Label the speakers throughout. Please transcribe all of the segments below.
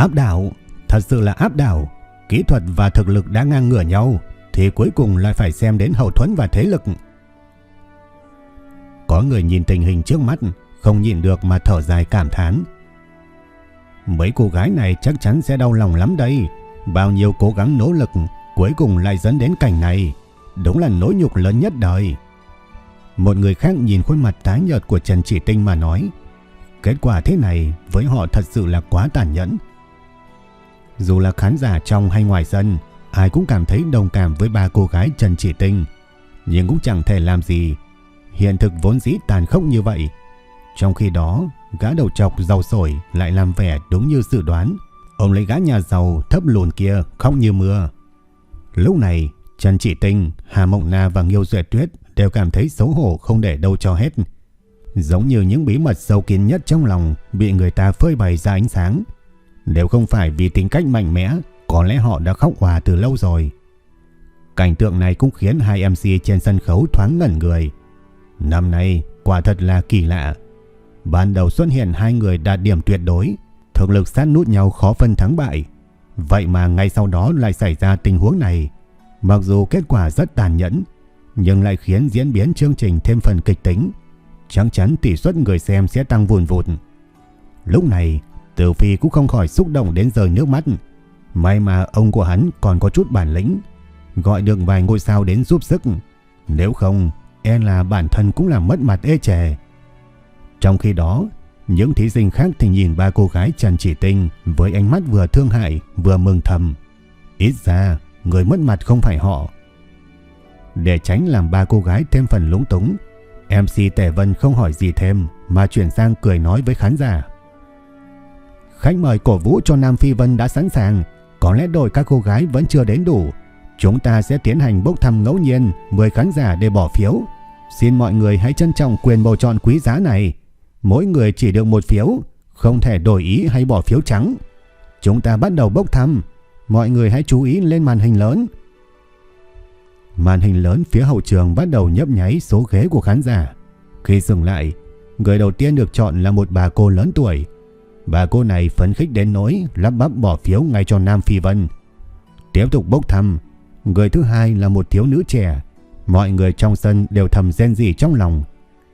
Speaker 1: Áp đảo, thật sự là áp đảo. Kỹ thuật và thực lực đã ngang ngửa nhau, thì cuối cùng lại phải xem đến hậu thuẫn và thế lực. Có người nhìn tình hình trước mắt, không nhìn được mà thở dài cảm thán. Mấy cô gái này chắc chắn sẽ đau lòng lắm đây. Bao nhiêu cố gắng nỗ lực, cuối cùng lại dẫn đến cảnh này. Đúng là nỗi nhục lớn nhất đời. Một người khác nhìn khuôn mặt tái nhợt của Trần Chỉ Tinh mà nói. Kết quả thế này với họ thật sự là quá tàn nhẫn. Dù là khán giả trong hay ngoài sân, ai cũng cảm thấy đồng cảm với ba cô gái Trần Chỉ Tinh, nhưng cũng chẳng thể làm gì. Hiện thực vốn dĩ tàn khốc như vậy. Trong khi đó, gã đầu trọc giàu sổi lại làm vẻ đúng như dự đoán. Ông lấy gã nhà giàu thấp lùn kia khóc như mưa. Lúc này, Trần Chỉ Tinh, Hà Mộng Na và Nghiêu Duệ Tuyết đều cảm thấy xấu hổ không để đâu cho hết. Giống như những bí mật sâu kín nhất trong lòng bị người ta phơi bày ra ánh sáng. Nếu không phải vì tính cách mạnh mẽ, có lẽ họ đã khóc hòa từ lâu rồi. Cảnh tượng này cũng khiến hai MC trên sân khấu thoáng ngẩn người. Năm nay quả thật là kỳ lạ. Ban đầu xuất hiện hai người đạt điểm tuyệt đối, thực lực sát nút nhau khó phân thắng bại. Vậy mà ngay sau đó lại xảy ra tình huống này. Mặc dù kết quả rất tàn nhẫn, nhưng lại khiến diễn biến chương trình thêm phần kịch tính. Chắc chắn tỷ suất người xem sẽ tăng vùn vụt. Lúc này, Tử Phi cũng không khỏi xúc động đến rơi nước mắt. May mà ông của hắn còn có chút bản lĩnh, gọi được vài ngôi sao đến giúp sức. Nếu không, e là bản thân cũng là mất mặt ê chề. Trong khi đó, những thí sinh khác thì nhìn ba cô gái Trần Chỉ Tinh với ánh mắt vừa thương hại vừa mừng thầm. Ít ra, người mất mặt không phải họ. Để tránh làm ba cô gái thêm phần lúng túng, MC Tề Vân không hỏi gì thêm mà chuyển sang cười nói với khán giả. Khách mời cổ vũ cho Nam Phi Vân đã sẵn sàng, có lẽ đội các cô gái vẫn chưa đến đủ. Chúng ta sẽ tiến hành bốc thăm ngẫu nhiên 10 khán giả để bỏ phiếu. Xin mọi người hãy trân trọng quyền bầu chọn quý giá này. Mỗi người chỉ được một phiếu, không thể đổi ý hay bỏ phiếu trắng. Chúng ta bắt đầu bốc thăm. Mọi người hãy chú ý lên màn hình lớn. Màn hình lớn phía hậu trường bắt đầu nhấp nháy số ghế của khán giả. Khi dừng lại, người đầu tiên được chọn là một bà cô lớn tuổi, Bà cô này phấn khích đến nỗi lắp bắp bỏ phiếu ngay cho Nam Phi Vân. Tiếp tục bốc thăm, người thứ hai là một thiếu nữ trẻ. Mọi người trong sân đều thầm rên rỉ trong lòng.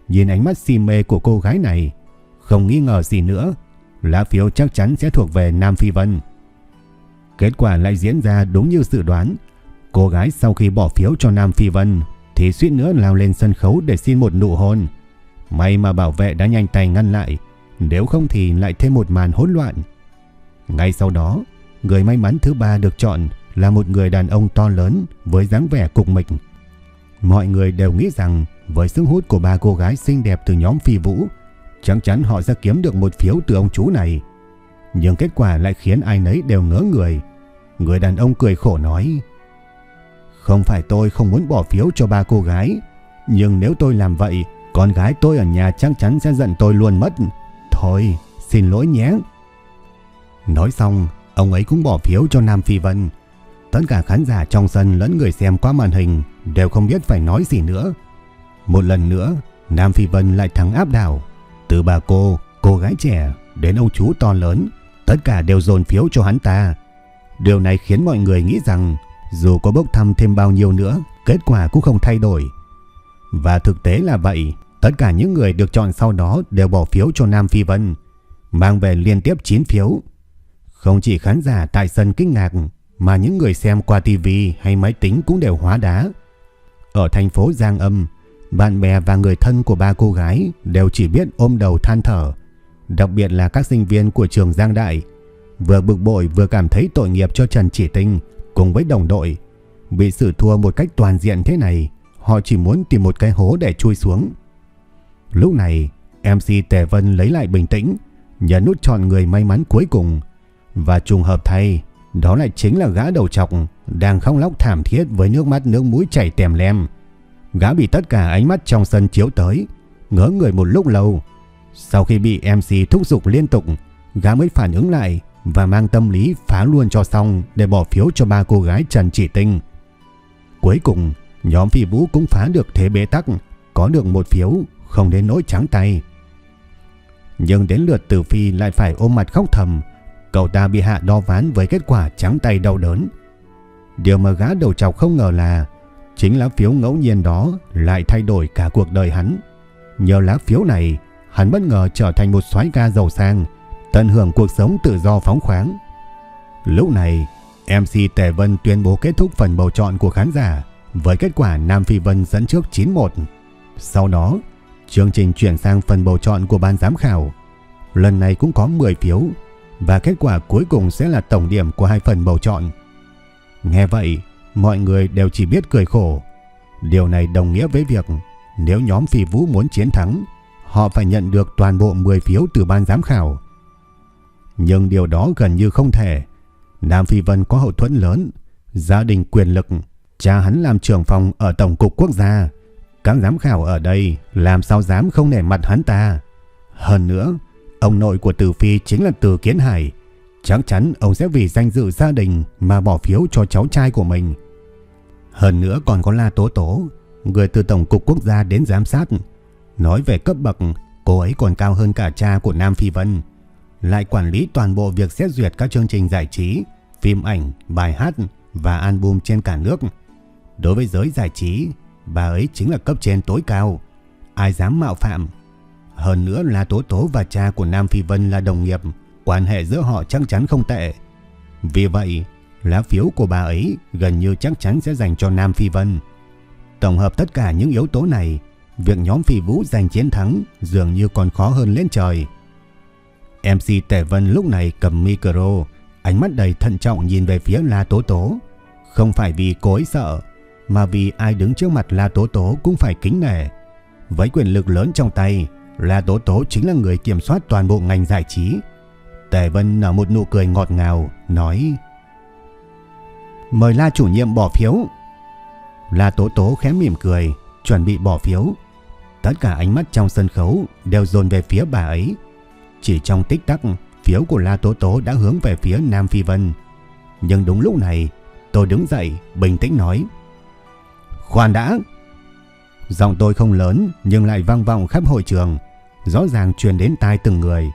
Speaker 1: Nhìn ánh mắt si mê của cô gái này, không nghi ngờ gì nữa, lá phiếu chắc chắn sẽ thuộc về Nam Phi Vân. Kết quả lại diễn ra đúng như dự đoán. Cô gái sau khi bỏ phiếu cho Nam Phi Vân thì suýt nữa lao lên sân khấu để xin một nụ hôn. May mà bảo vệ đã nhanh tay ngăn lại. Nếu không thì lại thêm một màn hỗn loạn. Ngay sau đó, người may mắn thứ ba được chọn là một người đàn ông to lớn với dáng vẻ cục mịch. Mọi người đều nghĩ rằng với sức hút của ba cô gái xinh đẹp từ nhóm phi vũ, chắc chắn họ sẽ kiếm được một phiếu từ ông chú này. Nhưng kết quả lại khiến ai nấy đều ngỡ người. Người đàn ông cười khổ nói, Không phải tôi không muốn bỏ phiếu cho ba cô gái, nhưng nếu tôi làm vậy, con gái tôi ở nhà chắc chắn sẽ giận tôi luôn mất. Thôi, xin lỗi nhé. Nói xong, ông ấy cũng bỏ phiếu cho Nam Phi Vân. Tất cả khán giả trong sân lẫn người xem qua màn hình đều không biết phải nói gì nữa. Một lần nữa, Nam Phi Vân lại thắng áp đảo. Từ bà cô, cô gái trẻ đến ông chú to lớn, tất cả đều dồn phiếu cho hắn ta. Điều này khiến mọi người nghĩ rằng dù có bốc thăm thêm bao nhiêu nữa, kết quả cũng không thay đổi. Và thực tế là vậy, Tất cả những người được chọn sau đó đều bỏ phiếu cho Nam Phi Vân, mang về liên tiếp 9 phiếu. Không chỉ khán giả tại sân kinh ngạc, mà những người xem qua tivi hay máy tính cũng đều hóa đá. Ở thành phố Giang Âm, bạn bè và người thân của ba cô gái đều chỉ biết ôm đầu than thở, đặc biệt là các sinh viên của trường Giang Đại. Vừa bực bội vừa cảm thấy tội nghiệp cho Trần Chỉ Tinh cùng với đồng đội. Bị xử thua một cách toàn diện thế này, họ chỉ muốn tìm một cái hố để chui xuống. Lúc này, MC Tề Vân lấy lại bình tĩnh, nhấn nút chọn người may mắn cuối cùng. Và trùng hợp thay, đó lại chính là gã đầu trọc đang khóc lóc thảm thiết với nước mắt nước mũi chảy tèm lem. Gã bị tất cả ánh mắt trong sân chiếu tới, ngỡ người một lúc lâu. Sau khi bị MC thúc giục liên tục, gã mới phản ứng lại và mang tâm lý phá luôn cho xong để bỏ phiếu cho ba cô gái Trần Chỉ Tinh. Cuối cùng, nhóm phi vũ cũng phá được thế bế tắc, có được một phiếu, không đến nỗi trắng tay. Nhưng đến lượt Tử Phi lại phải ôm mặt khóc thầm, cậu ta bị hạ đo ván với kết quả trắng tay đau đớn. Điều mà gã đầu trọc không ngờ là chính lá phiếu ngẫu nhiên đó lại thay đổi cả cuộc đời hắn. Nhờ lá phiếu này, hắn bất ngờ trở thành một soái ca giàu sang, tận hưởng cuộc sống tự do phóng khoáng. Lúc này, MC Tề Vân tuyên bố kết thúc phần bầu chọn của khán giả với kết quả Nam Phi Vân dẫn trước 9-1. Sau đó, chương trình chuyển sang phần bầu chọn của ban giám khảo. Lần này cũng có 10 phiếu và kết quả cuối cùng sẽ là tổng điểm của hai phần bầu chọn. Nghe vậy, mọi người đều chỉ biết cười khổ. Điều này đồng nghĩa với việc nếu nhóm Phi Vũ muốn chiến thắng, họ phải nhận được toàn bộ 10 phiếu từ ban giám khảo. Nhưng điều đó gần như không thể. Nam Phi Vân có hậu thuẫn lớn, gia đình quyền lực, cha hắn làm trưởng phòng ở Tổng cục Quốc gia. Các giám khảo ở đây làm sao dám không nể mặt hắn ta. Hơn nữa, ông nội của Từ Phi chính là Từ Kiến Hải. Chắc chắn ông sẽ vì danh dự gia đình mà bỏ phiếu cho cháu trai của mình. Hơn nữa còn có La Tố Tố, người từ Tổng cục Quốc gia đến giám sát. Nói về cấp bậc, cô ấy còn cao hơn cả cha của Nam Phi Vân lại quản lý toàn bộ việc xét duyệt các chương trình giải trí, phim ảnh, bài hát và album trên cả nước. Đối với giới giải trí, bà ấy chính là cấp trên tối cao, ai dám mạo phạm. Hơn nữa là Tố Tố và cha của Nam Phi Vân là đồng nghiệp, quan hệ giữa họ chắc chắn không tệ. Vì vậy, lá phiếu của bà ấy gần như chắc chắn sẽ dành cho Nam Phi Vân. Tổng hợp tất cả những yếu tố này, việc nhóm Phi Vũ giành chiến thắng dường như còn khó hơn lên trời. MC Tề Vân lúc này cầm micro, ánh mắt đầy thận trọng nhìn về phía La Tố Tố. Không phải vì cô ấy sợ, mà vì ai đứng trước mặt La Tố Tố cũng phải kính nể. Với quyền lực lớn trong tay, La Tố Tố chính là người kiểm soát toàn bộ ngành giải trí. Tề Vân nở một nụ cười ngọt ngào, nói Mời La chủ nhiệm bỏ phiếu. La Tố Tố khẽ mỉm cười, chuẩn bị bỏ phiếu. Tất cả ánh mắt trong sân khấu đều dồn về phía bà ấy. Chỉ trong tích tắc, phiếu của La Tố Tố đã hướng về phía Nam Phi Vân. Nhưng đúng lúc này, tôi đứng dậy, bình tĩnh nói. Khoan đã! Giọng tôi không lớn nhưng lại vang vọng khắp hội trường, rõ ràng truyền đến tai từng người.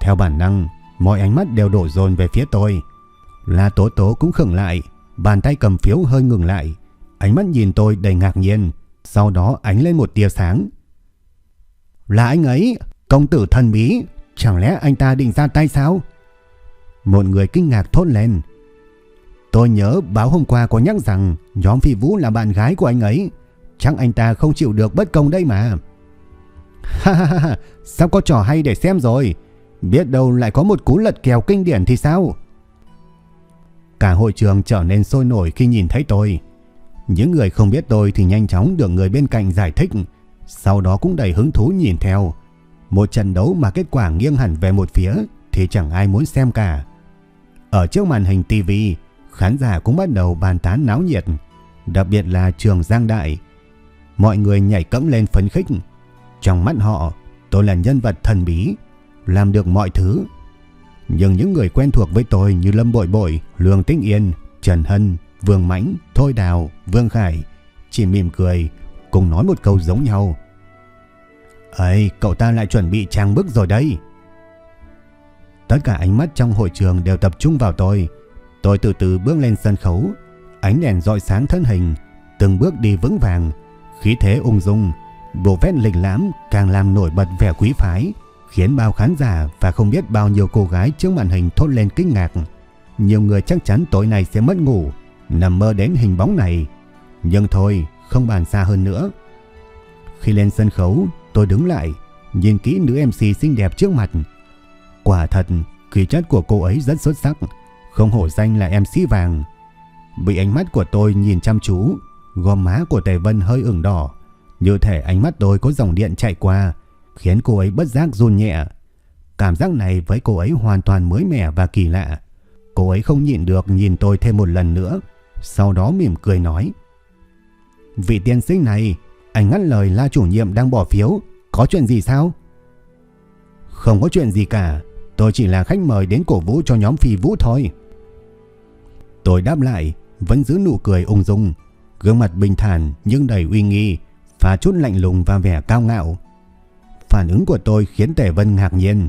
Speaker 1: Theo bản năng, mọi ánh mắt đều đổ dồn về phía tôi. La Tố Tố cũng khựng lại, bàn tay cầm phiếu hơi ngừng lại, ánh mắt nhìn tôi đầy ngạc nhiên, sau đó ánh lên một tia sáng. Là anh ấy, công tử thần bí, Chẳng lẽ anh ta định ra tay sao? Một người kinh ngạc thốt lên. Tôi nhớ báo hôm qua có nhắc rằng nhóm Phi Vũ là bạn gái của anh ấy. Chắc anh ta không chịu được bất công đây mà. Ha ha ha, sao có trò hay để xem rồi. Biết đâu lại có một cú lật kèo kinh điển thì sao? Cả hội trường trở nên sôi nổi khi nhìn thấy tôi. Những người không biết tôi thì nhanh chóng được người bên cạnh giải thích. Sau đó cũng đầy hứng thú nhìn theo. Một trận đấu mà kết quả nghiêng hẳn về một phía thì chẳng ai muốn xem cả. Ở trước màn hình tivi khán giả cũng bắt đầu bàn tán náo nhiệt, đặc biệt là trường Giang Đại. Mọi người nhảy cẫng lên phấn khích. Trong mắt họ, tôi là nhân vật thần bí, làm được mọi thứ. Nhưng những người quen thuộc với tôi như Lâm Bội Bội, Lương Tĩnh Yên, Trần Hân, Vương Mãnh, Thôi Đào, Vương Khải chỉ mỉm cười, cùng nói một câu giống nhau. ấy cậu ta lại chuẩn bị trang bức rồi đây. Tất cả ánh mắt trong hội trường đều tập trung vào tôi. Tôi từ từ bước lên sân khấu, ánh đèn dọi sáng thân hình, từng bước đi vững vàng, khí thế ung dung, bộ vét lịch lãm càng làm nổi bật vẻ quý phái, khiến bao khán giả và không biết bao nhiêu cô gái trước màn hình thốt lên kinh ngạc. nhiều người chắc chắn tối nay sẽ mất ngủ, nằm mơ đến hình bóng này. Nhưng thôi, không bàn xa hơn nữa. Khi lên sân khấu, tôi đứng lại, nhìn kỹ nữ MC xinh đẹp trước mặt. Quả thật, khí chất của cô ấy rất xuất sắc, không hổ danh là MC vàng. Bị ánh mắt của tôi nhìn chăm chú, gò má của Tề Vân hơi ửng đỏ, như thể ánh mắt tôi có dòng điện chạy qua, khiến cô ấy bất giác run nhẹ. Cảm giác này với cô ấy hoàn toàn mới mẻ và kỳ lạ. Cô ấy không nhịn được nhìn tôi thêm một lần nữa, sau đó mỉm cười nói. Vị tiên sinh này, anh ngắt lời la chủ nhiệm đang bỏ phiếu, có chuyện gì sao? Không có chuyện gì cả, tôi chỉ là khách mời đến cổ vũ cho nhóm phi vũ thôi. Tôi đáp lại, vẫn giữ nụ cười ung dung, gương mặt bình thản nhưng đầy uy nghi, và chút lạnh lùng và vẻ cao ngạo. Phản ứng của tôi khiến Tề Vân ngạc nhiên,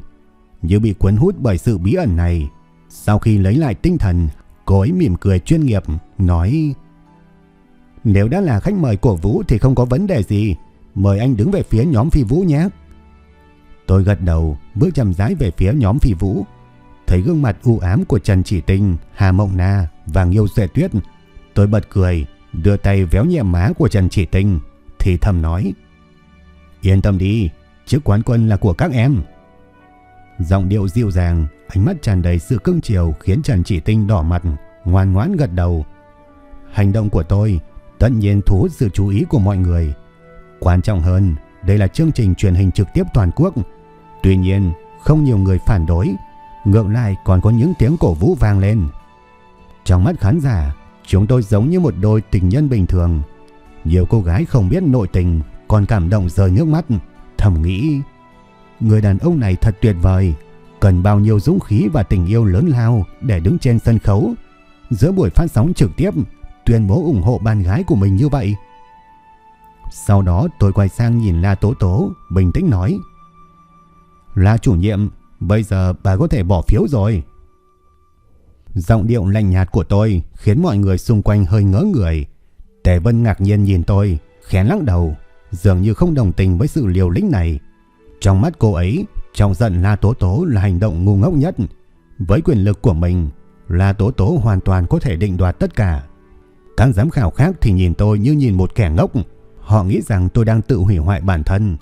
Speaker 1: như bị cuốn hút bởi sự bí ẩn này. Sau khi lấy lại tinh thần, cô ấy mỉm cười chuyên nghiệp, nói Nếu đã là khách mời cổ vũ thì không có vấn đề gì, mời anh đứng về phía nhóm phi vũ nhé. Tôi gật đầu, bước chậm rãi về phía nhóm phi vũ. Thấy gương mặt u ám của Trần Chỉ Tinh, Hà Mộng Na và Nghiêu Duệ Tuyết, tôi bật cười, đưa tay véo nhẹ má của Trần Chỉ Tinh, thì thầm nói Yên tâm đi, chiếc quán quân là của các em. Giọng điệu dịu dàng, ánh mắt tràn đầy sự cưng chiều khiến Trần Chỉ Tinh đỏ mặt, ngoan ngoãn gật đầu. Hành động của tôi tất nhiên thu hút sự chú ý của mọi người. Quan trọng hơn, đây là chương trình truyền hình trực tiếp toàn quốc. Tuy nhiên, không nhiều người phản đối, ngược lại còn có những tiếng cổ vũ vang lên. Trong mắt khán giả, chúng tôi giống như một đôi tình nhân bình thường. Nhiều cô gái không biết nội tình còn cảm động rơi nước mắt, thầm nghĩ người đàn ông này thật tuyệt vời, cần bao nhiêu dũng khí và tình yêu lớn lao để đứng trên sân khấu giữa buổi phát sóng trực tiếp tuyên bố ủng hộ bạn gái của mình như vậy. Sau đó tôi quay sang nhìn La Tố Tố, bình tĩnh nói là chủ nhiệm, bây giờ bà có thể bỏ phiếu rồi. Giọng điệu lạnh nhạt của tôi khiến mọi người xung quanh hơi ngỡ người. Tề Vân ngạc nhiên nhìn tôi, khẽ lắc đầu, dường như không đồng tình với sự liều lĩnh này. Trong mắt cô ấy, trong giận La Tố Tố là hành động ngu ngốc nhất. Với quyền lực của mình, La Tố Tố hoàn toàn có thể định đoạt tất cả. Các giám khảo khác thì nhìn tôi như nhìn một kẻ ngốc, Họ nghĩ rằng tôi đang tự hủy hoại bản thân.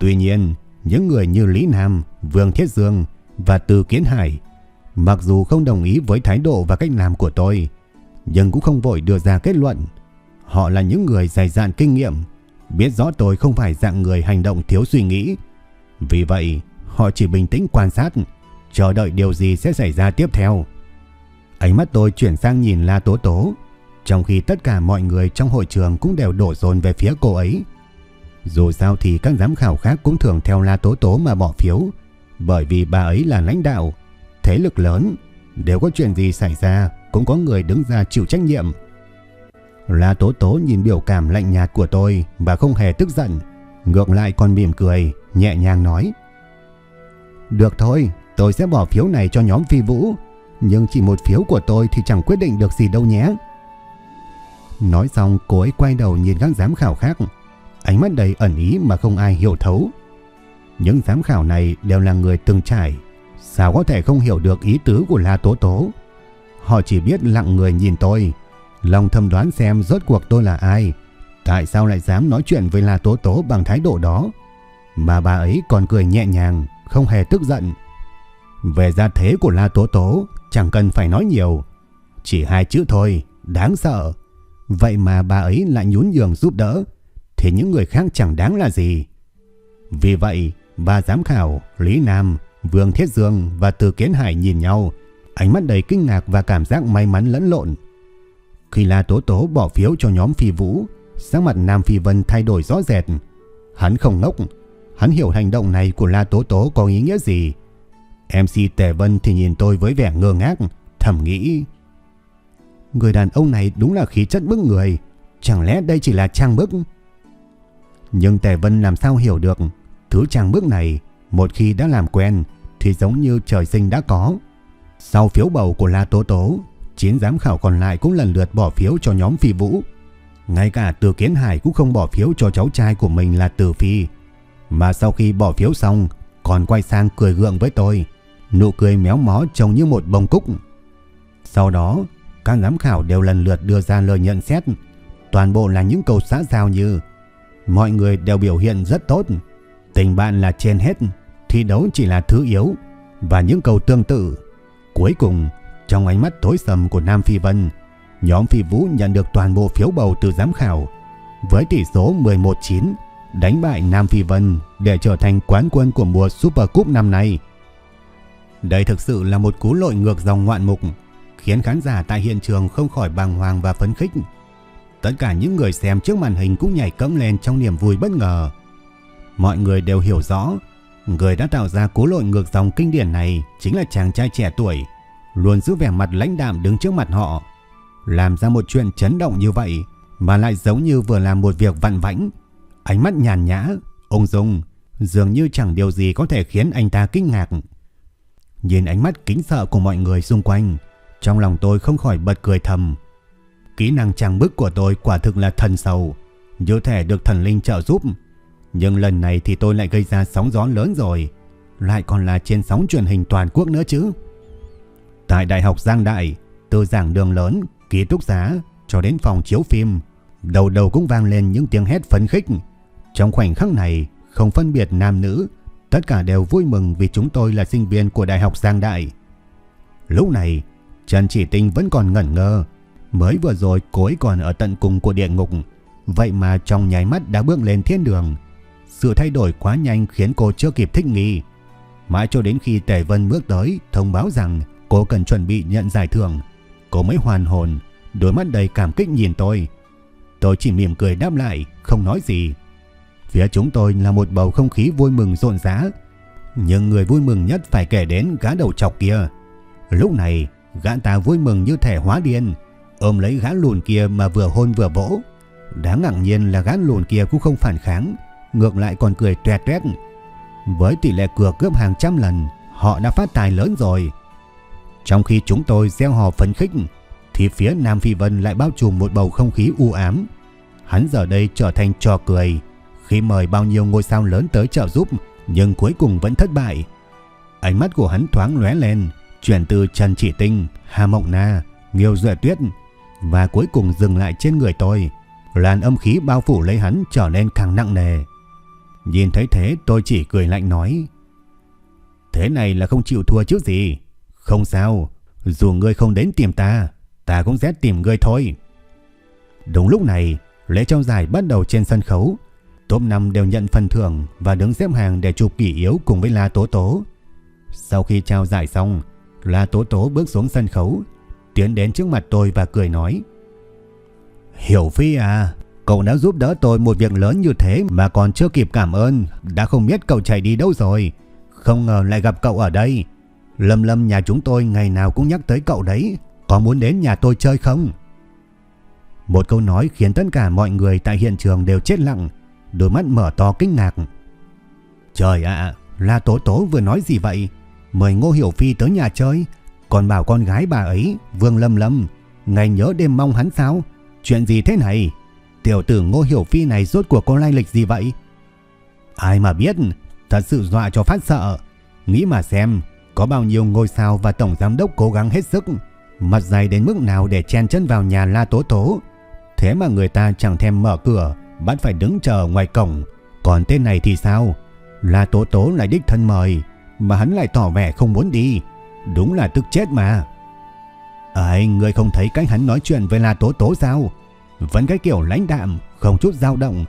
Speaker 1: Tuy nhiên, những người như Lý Nam, Vương Thiết Dương và Từ Kiến Hải, mặc dù không đồng ý với thái độ và cách làm của tôi, nhưng cũng không vội đưa ra kết luận. Họ là những người dày dạn kinh nghiệm, biết rõ tôi không phải dạng người hành động thiếu suy nghĩ. Vì vậy, họ chỉ bình tĩnh quan sát, chờ đợi điều gì sẽ xảy ra tiếp theo. Ánh mắt tôi chuyển sang nhìn La Tố Tố, trong khi tất cả mọi người trong hội trường cũng đều đổ dồn về phía cô ấy. Dù sao thì các giám khảo khác cũng thường theo La Tố Tố mà bỏ phiếu, bởi vì bà ấy là lãnh đạo, thế lực lớn, nếu có chuyện gì xảy ra cũng có người đứng ra chịu trách nhiệm. La Tố Tố nhìn biểu cảm lạnh nhạt của tôi và không hề tức giận, ngược lại còn mỉm cười, nhẹ nhàng nói. Được thôi, tôi sẽ bỏ phiếu này cho nhóm phi vũ, nhưng chỉ một phiếu của tôi thì chẳng quyết định được gì đâu nhé. Nói xong cô ấy quay đầu nhìn các giám khảo khác, ánh mắt đầy ẩn ý mà không ai hiểu thấu. Những giám khảo này đều là người từng trải, sao có thể không hiểu được ý tứ của La Tố Tố. Họ chỉ biết lặng người nhìn tôi, lòng thầm đoán xem rốt cuộc tôi là ai, tại sao lại dám nói chuyện với La Tố Tố bằng thái độ đó. Mà bà ấy còn cười nhẹ nhàng, không hề tức giận. Về gia thế của La Tố Tố, chẳng cần phải nói nhiều. Chỉ hai chữ thôi, đáng sợ. Vậy mà bà ấy lại nhún nhường giúp đỡ, thì những người khác chẳng đáng là gì. Vì vậy, ba giám khảo Lý Nam, Vương Thiết Dương và Từ Kiến Hải nhìn nhau, ánh mắt đầy kinh ngạc và cảm giác may mắn lẫn lộn. Khi La Tố Tố bỏ phiếu cho nhóm Phi Vũ, sắc mặt Nam Phi Vân thay đổi rõ rệt. Hắn không ngốc, hắn hiểu hành động này của La Tố Tố có ý nghĩa gì. MC Tề Vân thì nhìn tôi với vẻ ngơ ngác, thầm nghĩ Người đàn ông này đúng là khí chất bức người. Chẳng lẽ đây chỉ là trang bức? Nhưng Tề Vân làm sao hiểu được thứ trang bước này một khi đã làm quen thì giống như trời sinh đã có. Sau phiếu bầu của La Tố Tố, chín giám khảo còn lại cũng lần lượt bỏ phiếu cho nhóm Phi Vũ. Ngay cả Từ Kiến Hải cũng không bỏ phiếu cho cháu trai của mình là Từ Phi. Mà sau khi bỏ phiếu xong, còn quay sang cười gượng với tôi. Nụ cười méo mó trông như một bông cúc. Sau đó, các giám khảo đều lần lượt đưa ra lời nhận xét. Toàn bộ là những câu xã giao như Mọi người đều biểu hiện rất tốt. Tình bạn là trên hết. Thi đấu chỉ là thứ yếu. Và những câu tương tự. Cuối cùng, trong ánh mắt tối sầm của Nam Phi Vân, nhóm Phi Vũ nhận được toàn bộ phiếu bầu từ giám khảo. Với tỷ số 11-9, đánh bại Nam Phi Vân để trở thành quán quân của mùa Super Cup năm nay. Đây thực sự là một cú lội ngược dòng ngoạn mục, khiến khán giả tại hiện trường không khỏi bàng hoàng và phấn khích. Tất cả những người xem trước màn hình cũng nhảy cẫng lên trong niềm vui bất ngờ. Mọi người đều hiểu rõ, người đã tạo ra cú lội ngược dòng kinh điển này chính là chàng trai trẻ tuổi, luôn giữ vẻ mặt lãnh đạm đứng trước mặt họ. Làm ra một chuyện chấn động như vậy mà lại giống như vừa làm một việc vặn vãnh. Ánh mắt nhàn nhã, ung dung, dường như chẳng điều gì có thể khiến anh ta kinh ngạc. Nhìn ánh mắt kính sợ của mọi người xung quanh, trong lòng tôi không khỏi bật cười thầm. Kỹ năng trang bức của tôi quả thực là thần sầu, như thể được thần linh trợ giúp. Nhưng lần này thì tôi lại gây ra sóng gió lớn rồi, lại còn là trên sóng truyền hình toàn quốc nữa chứ. Tại Đại học Giang Đại, từ giảng đường lớn, ký túc xá cho đến phòng chiếu phim, đầu đầu cũng vang lên những tiếng hét phấn khích. Trong khoảnh khắc này, không phân biệt nam nữ, tất cả đều vui mừng vì chúng tôi là sinh viên của Đại học Giang Đại. Lúc này, Trần Chỉ Tinh vẫn còn ngẩn ngơ, mới vừa rồi cô ấy còn ở tận cùng của địa ngục, vậy mà trong nháy mắt đã bước lên thiên đường. Sự thay đổi quá nhanh khiến cô chưa kịp thích nghi. Mãi cho đến khi Tề Vân bước tới thông báo rằng cô cần chuẩn bị nhận giải thưởng, cô mới hoàn hồn, đôi mắt đầy cảm kích nhìn tôi. Tôi chỉ mỉm cười đáp lại, không nói gì. Phía chúng tôi là một bầu không khí vui mừng rộn rã, nhưng người vui mừng nhất phải kể đến gã đầu chọc kia. Lúc này, gã ta vui mừng như thể hóa điên, ôm lấy gã lùn kia mà vừa hôn vừa vỗ. Đáng ngạc nhiên là gã lùn kia cũng không phản kháng, ngược lại còn cười tuét tuét. Với tỷ lệ cược gấp hàng trăm lần, họ đã phát tài lớn rồi. Trong khi chúng tôi gieo hò phấn khích, thì phía Nam Phi Vân lại bao trùm một bầu không khí u ám. Hắn giờ đây trở thành trò cười khi mời bao nhiêu ngôi sao lớn tới trợ giúp nhưng cuối cùng vẫn thất bại. Ánh mắt của hắn thoáng lóe lên, chuyển từ Trần Chỉ Tinh, Hà Mộng Na, Nghiêu Duệ Tuyết và cuối cùng dừng lại trên người tôi. Làn âm khí bao phủ lấy hắn trở nên càng nặng nề. Nhìn thấy thế, tôi chỉ cười lạnh nói, Thế này là không chịu thua chứ gì Không sao, Dù ngươi không đến tìm ta Ta cũng sẽ tìm ngươi thôi Đúng lúc này, Lễ trao giải bắt đầu trên sân khấu Top 5 đều nhận phần thưởng Và đứng xếp hàng để chụp kỷ yếu cùng với La Tố Tố Sau khi trao giải xong, La Tố Tố bước xuống sân khấu Tiến đến trước mặt tôi và cười nói Hiểu Phi à Cậu đã giúp đỡ tôi một việc lớn như thế mà còn chưa kịp cảm ơn, đã không biết cậu chạy đi đâu rồi. Không ngờ lại gặp cậu ở đây. Lâm Lâm nhà chúng tôi ngày nào cũng nhắc tới cậu đấy, có muốn đến nhà tôi chơi không? Một câu nói khiến tất cả mọi người tại hiện trường đều chết lặng, đôi mắt mở to kinh ngạc. Trời ạ, La Tố Tố vừa nói gì vậy? Mời Ngô Hiểu Phi tới nhà chơi, còn bảo con gái bà ấy, Vương Lâm Lâm, ngày nhớ đêm mong hắn sao? Chuyện gì thế này? Tiểu tử Ngô Hiểu Phi này rốt cuộc có lai lịch gì vậy? Ai mà biết, thật sự dọa cho phát sợ. Nghĩ mà xem, có bao nhiêu ngôi sao và tổng giám đốc cố gắng hết sức, mặt dày đến mức nào để chen chân vào nhà La Tố Tố. Thế mà người ta chẳng thèm mở cửa, bắt phải đứng chờ ngoài cổng. Còn tên này thì sao? La Tố Tố lại đích thân mời, mà hắn lại tỏ vẻ không muốn đi. Đúng là tức chết mà. Ấy, người không thấy cách hắn nói chuyện với La Tố Tố sao? Vẫn cái kiểu lãnh đạm, không chút dao động,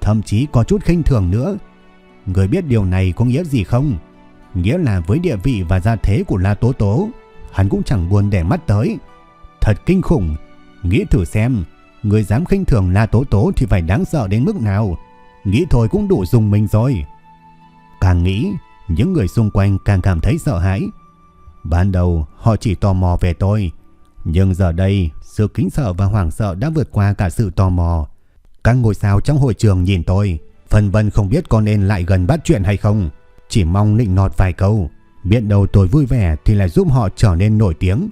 Speaker 1: thậm chí có chút khinh thường nữa. Người biết điều này có nghĩa gì không? Nghĩa là với địa vị và gia thế của La Tố Tố, hắn cũng chẳng buồn để mắt tới. Thật kinh khủng, nghĩ thử xem, người dám khinh thường La Tố Tố thì phải đáng sợ đến mức nào. Nghĩ thôi cũng đủ dùng mình rồi. Càng nghĩ, những người xung quanh càng cảm thấy sợ hãi. Ban đầu họ chỉ tò mò về tôi, nhưng giờ đây sự kính sợ và hoảng sợ đã vượt qua cả sự tò mò. Các ngôi sao trong hội trường nhìn tôi, phần vân không biết có nên lại gần bắt chuyện hay không. Chỉ mong nịnh nọt vài câu, biết đâu tôi vui vẻ thì lại giúp họ trở nên nổi tiếng.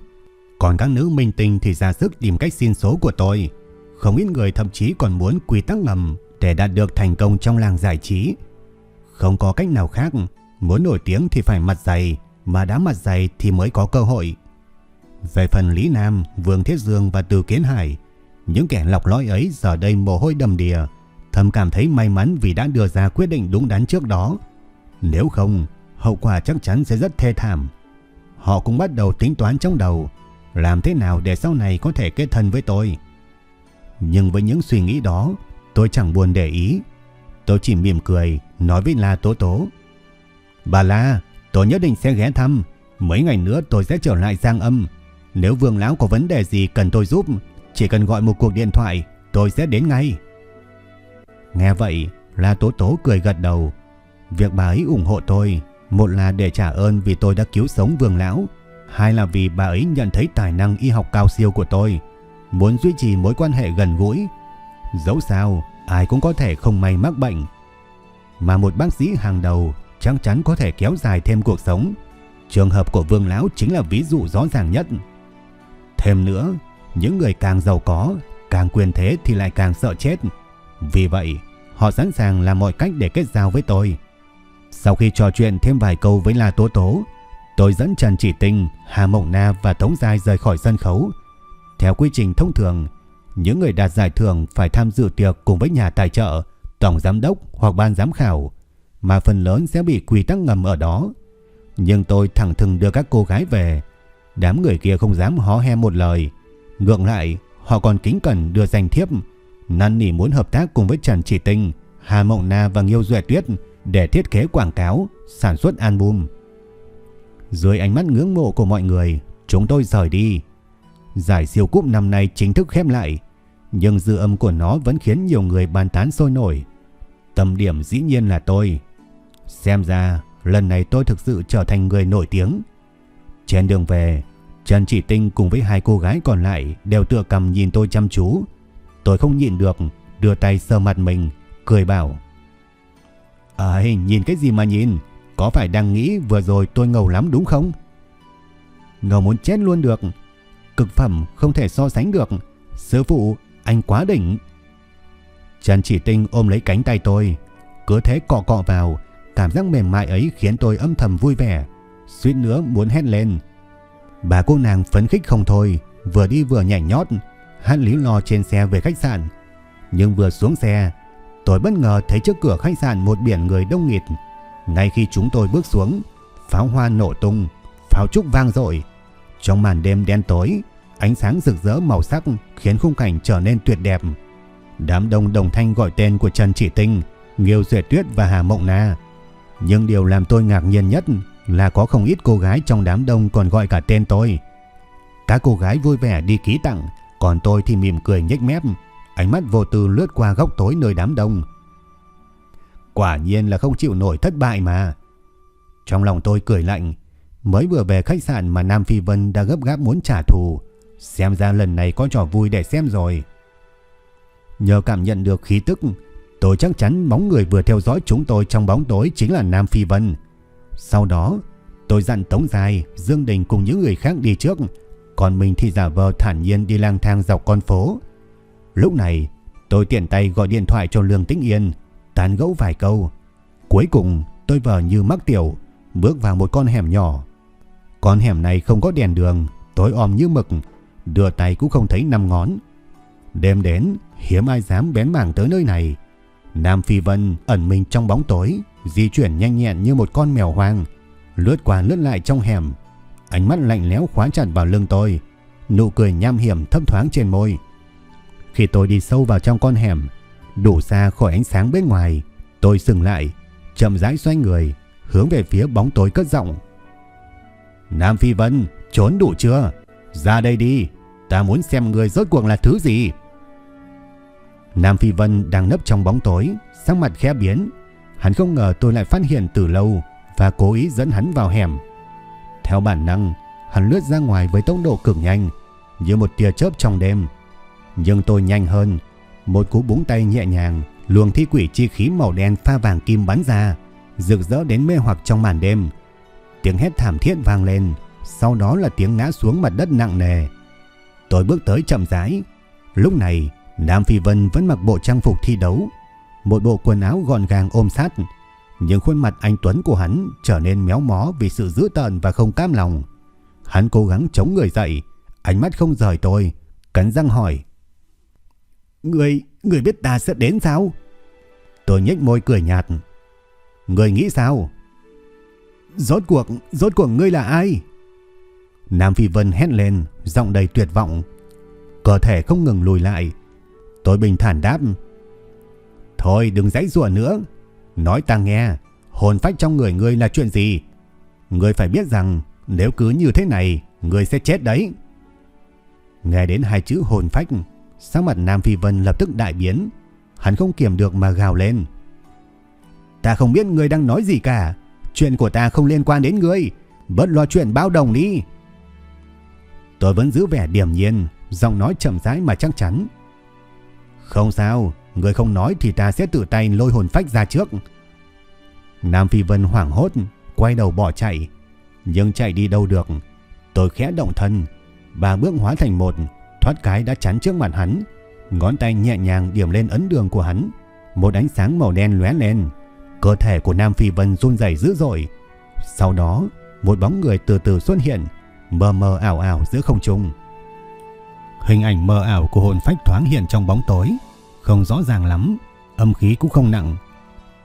Speaker 1: Còn các nữ minh tinh thì ra sức tìm cách xin số của tôi. Không ít người thậm chí còn muốn quy tắc ngầm để đạt được thành công trong làng giải trí. Không có cách nào khác, muốn nổi tiếng thì phải mặt dày, mà đã mặt dày thì mới có cơ hội. Về phần Lý Nam, Vương Thiết Dương và Từ Kiến Hải, những kẻ lọc lõi ấy giờ đây mồ hôi đầm đìa, thầm cảm thấy may mắn vì đã đưa ra quyết định đúng đắn trước đó. Nếu không, hậu quả chắc chắn sẽ rất thê thảm. Họ cũng bắt đầu tính toán trong đầu, làm thế nào để sau này có thể kết thân với tôi. Nhưng với những suy nghĩ đó, tôi chẳng buồn để ý. Tôi chỉ mỉm cười, nói với La Tố Tố. Bà La, tôi nhất định sẽ ghé thăm. Mấy ngày nữa tôi sẽ trở lại Giang Âm. Nếu Vương Lão có vấn đề gì cần tôi giúp, chỉ cần gọi một cuộc điện thoại, tôi sẽ đến ngay. Nghe vậy, La Tố Tố cười gật đầu. Việc bà ấy ủng hộ tôi, một là để trả ơn vì tôi đã cứu sống Vương Lão, hai là vì bà ấy nhận thấy tài năng y học cao siêu của tôi, muốn duy trì mối quan hệ gần gũi. Dẫu sao, ai cũng có thể không may mắc bệnh. Mà một bác sĩ hàng đầu chắc chắn có thể kéo dài thêm cuộc sống. Trường hợp của Vương Lão chính là ví dụ rõ ràng nhất. Thêm nữa, những người càng giàu có, càng quyền thế thì lại càng sợ chết. Vì vậy, họ sẵn sàng làm mọi cách để kết giao với tôi. Sau khi trò chuyện thêm vài câu với La Tố Tố, tôi dẫn Trần Chỉ Tinh, Hà Mộng Na và Tống Giai rời khỏi sân khấu. Theo quy trình thông thường, những người đạt giải thưởng phải tham dự tiệc cùng với nhà tài trợ, tổng giám đốc hoặc ban giám khảo, mà phần lớn sẽ bị quy tắc ngầm ở đó. Nhưng tôi thẳng thừng đưa các cô gái về, đám người kia không dám hó he một lời. Ngược lại, họ còn kính cẩn đưa danh thiếp, năn nỉ muốn hợp tác cùng với Trần Chỉ Tinh, Hà Mộng Na và Nghiêu Duệ Tuyết để thiết kế quảng cáo, sản xuất album. Dưới ánh mắt ngưỡng mộ của mọi người, chúng tôi rời đi. Giải siêu cúp năm nay chính thức khép lại, nhưng dư âm của nó vẫn khiến nhiều người bàn tán sôi nổi. Tâm điểm dĩ nhiên là tôi. Xem ra, lần này tôi thực sự trở thành người nổi tiếng. Trên đường về, Trần Chỉ Tinh cùng với hai cô gái còn lại đều tựa cầm nhìn tôi chăm chú. Tôi không nhịn được, đưa tay sờ mặt mình, cười bảo. Ờ, Ây, nhìn cái gì mà nhìn? Có phải đang nghĩ vừa rồi tôi ngầu lắm đúng không? Ngầu muốn chết luôn được. Cực phẩm không thể so sánh được. Sư phụ, anh quá đỉnh. Trần Chỉ Tinh ôm lấy cánh tay tôi. Cứ thế cọ cọ vào. Cảm giác mềm mại ấy khiến tôi âm thầm vui vẻ. Suýt nữa muốn hét lên. Bà cô nàng phấn khích không thôi. Vừa đi vừa nhảy nhót. Hát lý lo trên xe về khách sạn. Nhưng vừa xuống xe Tôi bất ngờ thấy trước cửa khách sạn một biển người đông nghịt. Ngay khi chúng tôi bước xuống, pháo hoa nổ tung, pháo trúc vang dội. Trong màn đêm đen tối, ánh sáng rực rỡ màu sắc khiến khung cảnh trở nên tuyệt đẹp. Đám đông đồng thanh gọi tên của Trần Chỉ Tinh, Nghiêu Duyệt Tuyết và Hà Mộng Na. Nhưng điều làm tôi ngạc nhiên nhất là có không ít cô gái trong đám đông còn gọi cả tên tôi. Các cô gái vui vẻ đi ký tặng, còn tôi thì mỉm cười nhếch mép, Ánh mắt vô tư lướt qua góc tối nơi đám đông. Quả nhiên là không chịu nổi thất bại mà. Trong lòng tôi cười lạnh. Mới vừa về khách sạn mà Nam Phi Vân đã gấp gáp muốn trả thù. Xem ra lần này có trò vui để xem rồi. Nhờ cảm nhận được khí tức, tôi chắc chắn bóng người vừa theo dõi chúng tôi trong bóng tối chính là Nam Phi Vân. Sau đó, tôi dặn Tống Dài, Dương Đình cùng những người khác đi trước, còn mình thì giả vờ thản nhiên đi lang thang dọc con phố, Lúc này, tôi tiện tay gọi điện thoại cho Lương Tĩnh Yên, tán gẫu vài câu. Cuối cùng, tôi vờ như mắc tiểu, bước vào một con hẻm nhỏ. Con hẻm này không có đèn đường, tối om như mực, đưa tay cũng không thấy năm ngón. Đêm đến, hiếm ai dám bén mảng tới nơi này. Nam Phi Vân ẩn mình trong bóng tối, di chuyển nhanh nhẹn như một con mèo hoang, lướt qua lướt lại trong hẻm. Ánh mắt lạnh lẽo khóa chặt vào lưng tôi, nụ cười nham hiểm thấp thoáng trên môi. Khi tôi đi sâu vào trong con hẻm, đủ xa khỏi ánh sáng bên ngoài, tôi dừng lại, chậm rãi xoay người, hướng về phía bóng tối cất giọng. Nam Phi Vân, trốn đủ chưa? Ra đây đi, ta muốn xem người rốt cuộc là thứ gì. Nam Phi Vân đang nấp trong bóng tối, sắc mặt khẽ biến. Hắn không ngờ tôi lại phát hiện từ lâu và cố ý dẫn hắn vào hẻm. Theo bản năng, hắn lướt ra ngoài với tốc độ cực nhanh, như một tia chớp trong đêm, nhưng tôi nhanh hơn. Một cú búng tay nhẹ nhàng, luồng thi quỷ chi khí màu đen pha vàng kim bắn ra, rực rỡ đến mê hoặc trong màn đêm. Tiếng hét thảm thiết vang lên, sau đó là tiếng ngã xuống mặt đất nặng nề. Tôi bước tới chậm rãi. Lúc này, Nam Phi Vân vẫn mặc bộ trang phục thi đấu, một bộ quần áo gọn gàng ôm sát, nhưng khuôn mặt anh Tuấn của hắn trở nên méo mó vì sự dữ tợn và không cam lòng. Hắn cố gắng chống người dậy, Ánh mắt không rời tôi, cắn răng hỏi. Người, người biết ta sẽ đến sao? Tôi nhếch môi cười nhạt. Người nghĩ sao? Rốt cuộc, rốt cuộc ngươi là ai? Nam Phi Vân hét lên, giọng đầy tuyệt vọng. Cơ thể không ngừng lùi lại. Tôi bình thản đáp. Thôi đừng dãy giụa nữa. Nói ta nghe, hồn phách trong người ngươi là chuyện gì? Ngươi phải biết rằng nếu cứ như thế này, ngươi sẽ chết đấy. Nghe đến hai chữ hồn phách, sắc mặt Nam Phi Vân lập tức đại biến. Hắn không kiềm được mà gào lên. Ta không biết ngươi đang nói gì cả. Chuyện của ta không liên quan đến ngươi. Bớt lo chuyện bao đồng đi. Tôi vẫn giữ vẻ điềm nhiên, giọng nói chậm rãi mà chắc chắn. Không sao, người không nói thì ta sẽ tự tay lôi hồn phách ra trước. Nam Phi Vân hoảng hốt, quay đầu bỏ chạy. Nhưng chạy đi đâu được. Tôi khẽ động thân, ba bước hóa thành một, thoát cái đã chắn trước mặt hắn. Ngón tay nhẹ nhàng điểm lên ấn đường của hắn. Một ánh sáng màu đen lóe lên. Cơ thể của Nam Phi Vân run rẩy dữ dội. Sau đó, một bóng người từ từ xuất hiện, mờ mờ ảo ảo giữa không trung. Hình ảnh mờ ảo của hồn phách thoáng hiện trong bóng tối, không rõ ràng lắm, âm khí cũng không nặng.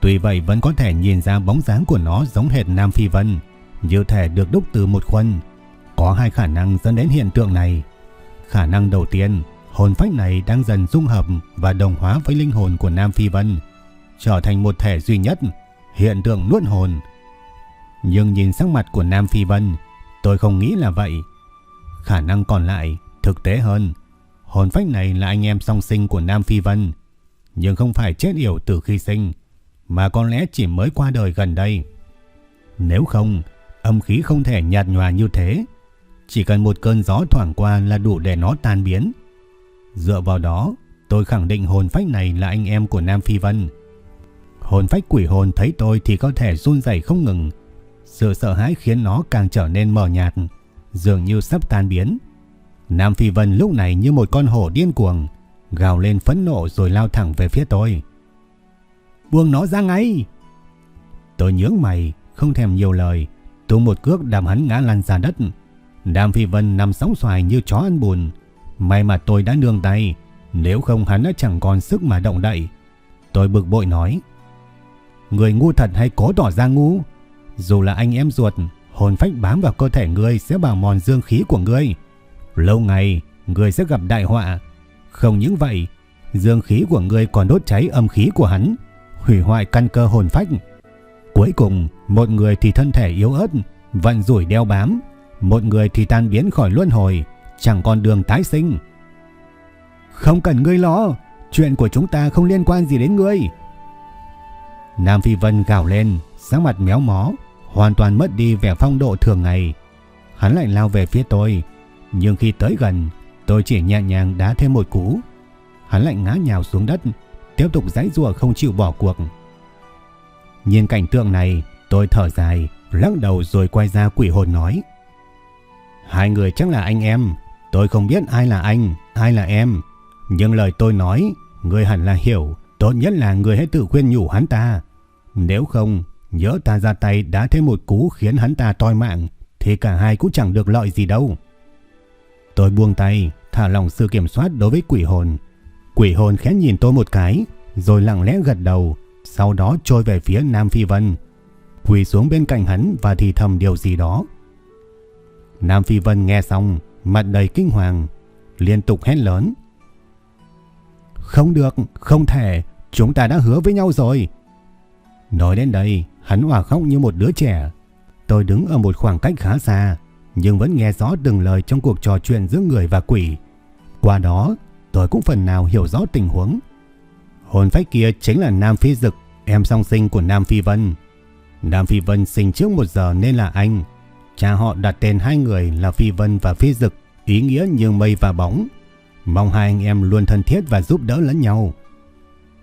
Speaker 1: Tuy vậy vẫn có thể nhìn ra bóng dáng của nó giống hệt Nam Phi Vân, như thể được đúc từ một khuôn. Có hai khả năng dẫn đến hiện tượng này. Khả năng đầu tiên, hồn phách này đang dần dung hợp và đồng hóa với linh hồn của Nam Phi Vân, trở thành một thể duy nhất, hiện tượng nuốt hồn. Nhưng nhìn sắc mặt của Nam Phi Vân, tôi không nghĩ là vậy. Khả năng còn lại, thực tế hơn, hồn phách này là anh em song sinh của Nam Phi Vân, nhưng không phải chết yểu từ khi sinh, mà có lẽ chỉ mới qua đời gần đây. Nếu không, âm khí không thể nhạt nhòa như thế, chỉ cần một cơn gió thoảng qua là đủ để nó tan biến. Dựa vào đó, tôi khẳng định hồn phách này là anh em của Nam Phi Vân. Hồn phách quỷ hồn thấy tôi thì có thể run rẩy không ngừng. Sự sợ hãi khiến nó càng trở nên mờ nhạt, dường như sắp tan biến. Nam Phi Vân lúc này như một con hổ điên cuồng, gào lên phẫn nộ rồi lao thẳng về phía tôi. Buông nó ra ngay! Tôi nhướng mày, không thèm nhiều lời, tung một cước đạp hắn ngã lăn ra đất. Nam Phi Vân nằm sóng xoài như chó ăn bùn. May mà tôi đã nương tay, nếu không hắn đã chẳng còn sức mà động đậy. Tôi bực bội nói. Người ngu thật hay cố tỏ ra ngu? Dù là anh em ruột, hồn phách bám vào cơ thể ngươi sẽ bào mòn dương khí của ngươi. Lâu ngày, người sẽ gặp đại họa. Không những vậy, dương khí của người còn đốt cháy âm khí của hắn, hủy hoại căn cơ hồn phách. Cuối cùng, một người thì thân thể yếu ớt, vận rủi đeo bám, một người thì tan biến khỏi luân hồi, chẳng còn đường tái sinh. Không cần ngươi lo, chuyện của chúng ta không liên quan gì đến ngươi. Nam Phi Vân gào lên, sắc mặt méo mó, hoàn toàn mất đi vẻ phong độ thường ngày. Hắn lại lao về phía tôi, nhưng khi tới gần, tôi chỉ nhẹ nhàng đá thêm một cú. Hắn lại ngã nhào xuống đất, tiếp tục giãy giụa không chịu bỏ cuộc. Nhìn cảnh tượng này, tôi thở dài, lắc đầu rồi quay ra quỷ hồn nói. Hai người chắc là anh em, tôi không biết ai là anh, ai là em. Nhưng lời tôi nói, người hẳn là hiểu, tốt nhất là người hãy tự khuyên nhủ hắn ta. Nếu không, nhớ ta ra tay đá thêm một cú khiến hắn ta toi mạng, thì cả hai cũng chẳng được lợi gì đâu. Tôi buông tay, thả lòng sự kiểm soát đối với quỷ hồn. Quỷ hồn khẽ nhìn tôi một cái, rồi lặng lẽ gật đầu, sau đó trôi về phía Nam Phi Vân. Quỳ xuống bên cạnh hắn và thì thầm điều gì đó. Nam Phi Vân nghe xong, mặt đầy kinh hoàng, liên tục hét lớn. Không được, không thể, chúng ta đã hứa với nhau rồi. Nói đến đây, hắn hòa khóc như một đứa trẻ. Tôi đứng ở một khoảng cách khá xa, nhưng vẫn nghe rõ từng lời trong cuộc trò chuyện giữa người và quỷ. Qua đó, tôi cũng phần nào hiểu rõ tình huống. Hồn phách kia chính là Nam Phi Dực, em song sinh của Nam Phi Vân. Nam Phi Vân sinh trước một giờ nên là anh. Cha họ đặt tên hai người là Phi Vân và Phi Dực, ý nghĩa như mây và bóng. Mong hai anh em luôn thân thiết và giúp đỡ lẫn nhau.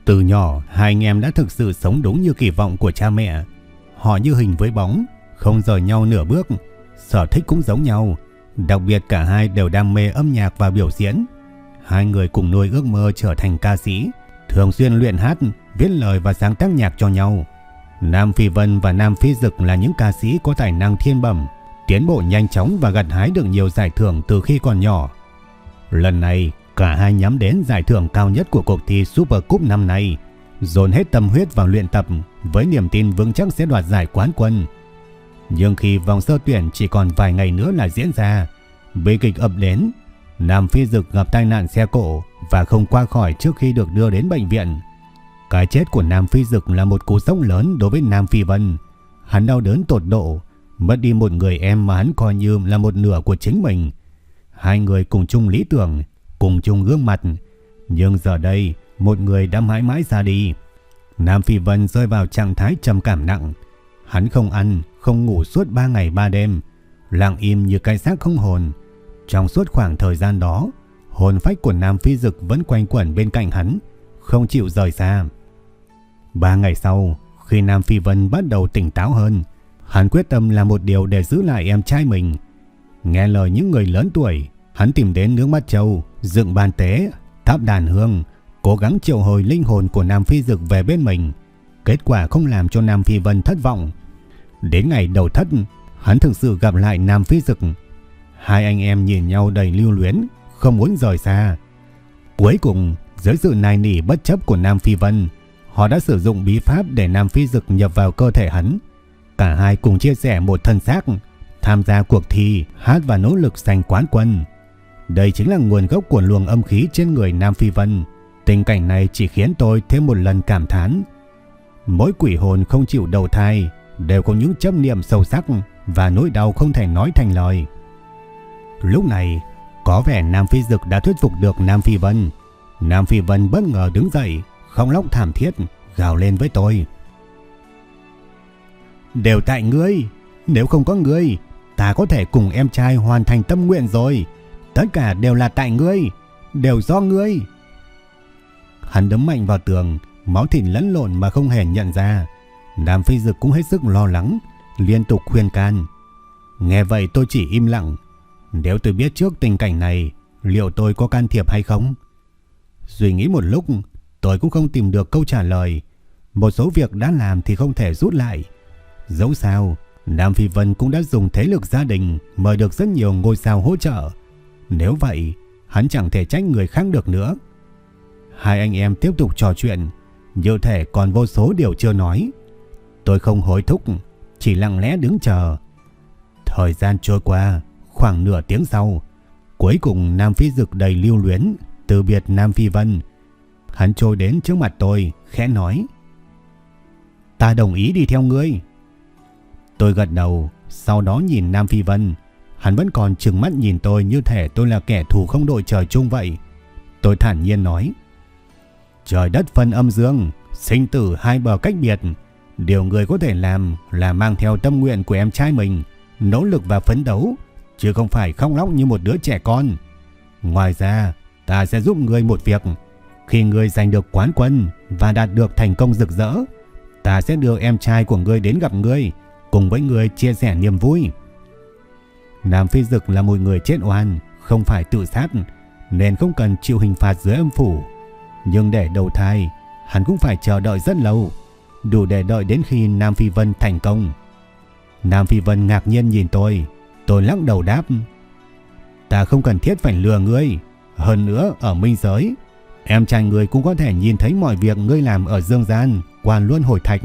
Speaker 1: Từ nhỏ, hai anh em đã thực sự sống đúng như kỳ vọng của cha mẹ. Họ như hình với bóng, không rời nhau nửa bước, sở thích cũng giống nhau. Đặc biệt cả hai đều đam mê âm nhạc và biểu diễn. Hai người cùng nuôi ước mơ trở thành ca sĩ, thường xuyên luyện hát, viết lời và sáng tác nhạc cho nhau. Nam Phi Vân và Nam Phi Dực là những ca sĩ có tài năng thiên bẩm, tiến bộ nhanh chóng và gặt hái được nhiều giải thưởng từ khi còn nhỏ. Lần này, cả hai nhắm đến giải thưởng cao nhất của cuộc thi Super Cup năm nay, dồn hết tâm huyết vào luyện tập với niềm tin vững chắc sẽ đoạt giải quán quân. Nhưng khi vòng sơ tuyển chỉ còn vài ngày nữa là diễn ra, bi kịch ập đến, Nam Phi Dực gặp tai nạn xe cộ và không qua khỏi trước khi được đưa đến bệnh viện. Cái chết của Nam Phi Dực là một cú sốc lớn đối với Nam Phi Vân. Hắn đau đớn tột độ, mất đi một người em mà hắn coi như là một nửa của chính mình. Hai người cùng chung lý tưởng, cùng chung gương mặt, nhưng giờ đây một người đã mãi mãi ra đi. Nam Phi Vân rơi vào trạng thái trầm cảm nặng. Hắn không ăn, không ngủ suốt 3 ngày 3 đêm, lặng im như cái xác không hồn. Trong suốt khoảng thời gian đó, hồn phách của Nam Phi Dực vẫn quanh quẩn bên cạnh hắn, không chịu rời xa. Ba ngày sau, khi Nam Phi Vân bắt đầu tỉnh táo hơn, hắn quyết tâm làm một điều để giữ lại em trai mình. Nghe lời những người lớn tuổi, hắn tìm đến nước mắt châu, dựng bàn tế, thắp đàn hương, cố gắng triệu hồi linh hồn của Nam Phi Dực về bên mình. Kết quả không làm cho Nam Phi Vân thất vọng. Đến ngày đầu thất, hắn thực sự gặp lại Nam Phi Dực. Hai anh em nhìn nhau đầy lưu luyến, không muốn rời xa. Cuối cùng, dưới sự nài nỉ bất chấp của Nam Phi Vân, họ đã sử dụng bí pháp để Nam Phi Dực nhập vào cơ thể hắn. Cả hai cùng chia sẻ một thân xác, tham gia cuộc thi, hát và nỗ lực giành quán quân. Đây chính là nguồn gốc của luồng âm khí trên người Nam Phi Vân. Tình cảnh này chỉ khiến tôi thêm một lần cảm thán. Mỗi quỷ hồn không chịu đầu thai đều có những chấp niệm sâu sắc và nỗi đau không thể nói thành lời. Lúc này, có vẻ Nam Phi Dực đã thuyết phục được Nam Phi Vân. Nam Phi Vân bất ngờ đứng dậy, không lóc thảm thiết, gào lên với tôi. Đều tại ngươi, nếu không có ngươi, ta có thể cùng em trai hoàn thành tâm nguyện rồi. Tất cả đều là tại ngươi, đều do ngươi. Hắn đấm mạnh vào tường, máu thịt lẫn lộn mà không hề nhận ra. Nam Phi Dực cũng hết sức lo lắng, liên tục khuyên can. Nghe vậy tôi chỉ im lặng. Nếu tôi biết trước tình cảnh này, liệu tôi có can thiệp hay không? Suy nghĩ một lúc, tôi cũng không tìm được câu trả lời. Một số việc đã làm thì không thể rút lại. Dẫu sao, Nam Phi Vân cũng đã dùng thế lực gia đình mời được rất nhiều ngôi sao hỗ trợ. Nếu vậy, hắn chẳng thể trách người khác được nữa. Hai anh em tiếp tục trò chuyện, như thể còn vô số điều chưa nói. Tôi không hối thúc, chỉ lặng lẽ đứng chờ. Thời gian trôi qua, khoảng nửa tiếng sau, cuối cùng Nam Phi Dực đầy lưu luyến, từ biệt Nam Phi Vân. Hắn trôi đến trước mặt tôi, khẽ nói. Ta đồng ý đi theo ngươi. Tôi gật đầu, sau đó nhìn Nam Phi Vân. Hắn vẫn còn trừng mắt nhìn tôi như thể tôi là kẻ thù không đội trời chung vậy. Tôi thản nhiên nói. Trời đất phân âm dương, sinh tử hai bờ cách biệt. Điều người có thể làm là mang theo tâm nguyện của em trai mình, nỗ lực và phấn đấu, chứ không phải khóc lóc như một đứa trẻ con. Ngoài ra, ta sẽ giúp người một việc. Khi người giành được quán quân và đạt được thành công rực rỡ, ta sẽ đưa em trai của người đến gặp người, cùng với người chia sẻ niềm vui. Nam Phi Dực là một người chết oan, không phải tự sát, nên không cần chịu hình phạt dưới âm phủ. Nhưng để đầu thai, hắn cũng phải chờ đợi rất lâu, đủ để đợi đến khi Nam Phi Vân thành công. Nam Phi Vân ngạc nhiên nhìn tôi, tôi lắc đầu đáp. Ta không cần thiết phải lừa ngươi, hơn nữa ở minh giới, em trai ngươi cũng có thể nhìn thấy mọi việc ngươi làm ở dương gian qua luôn hồi thạch.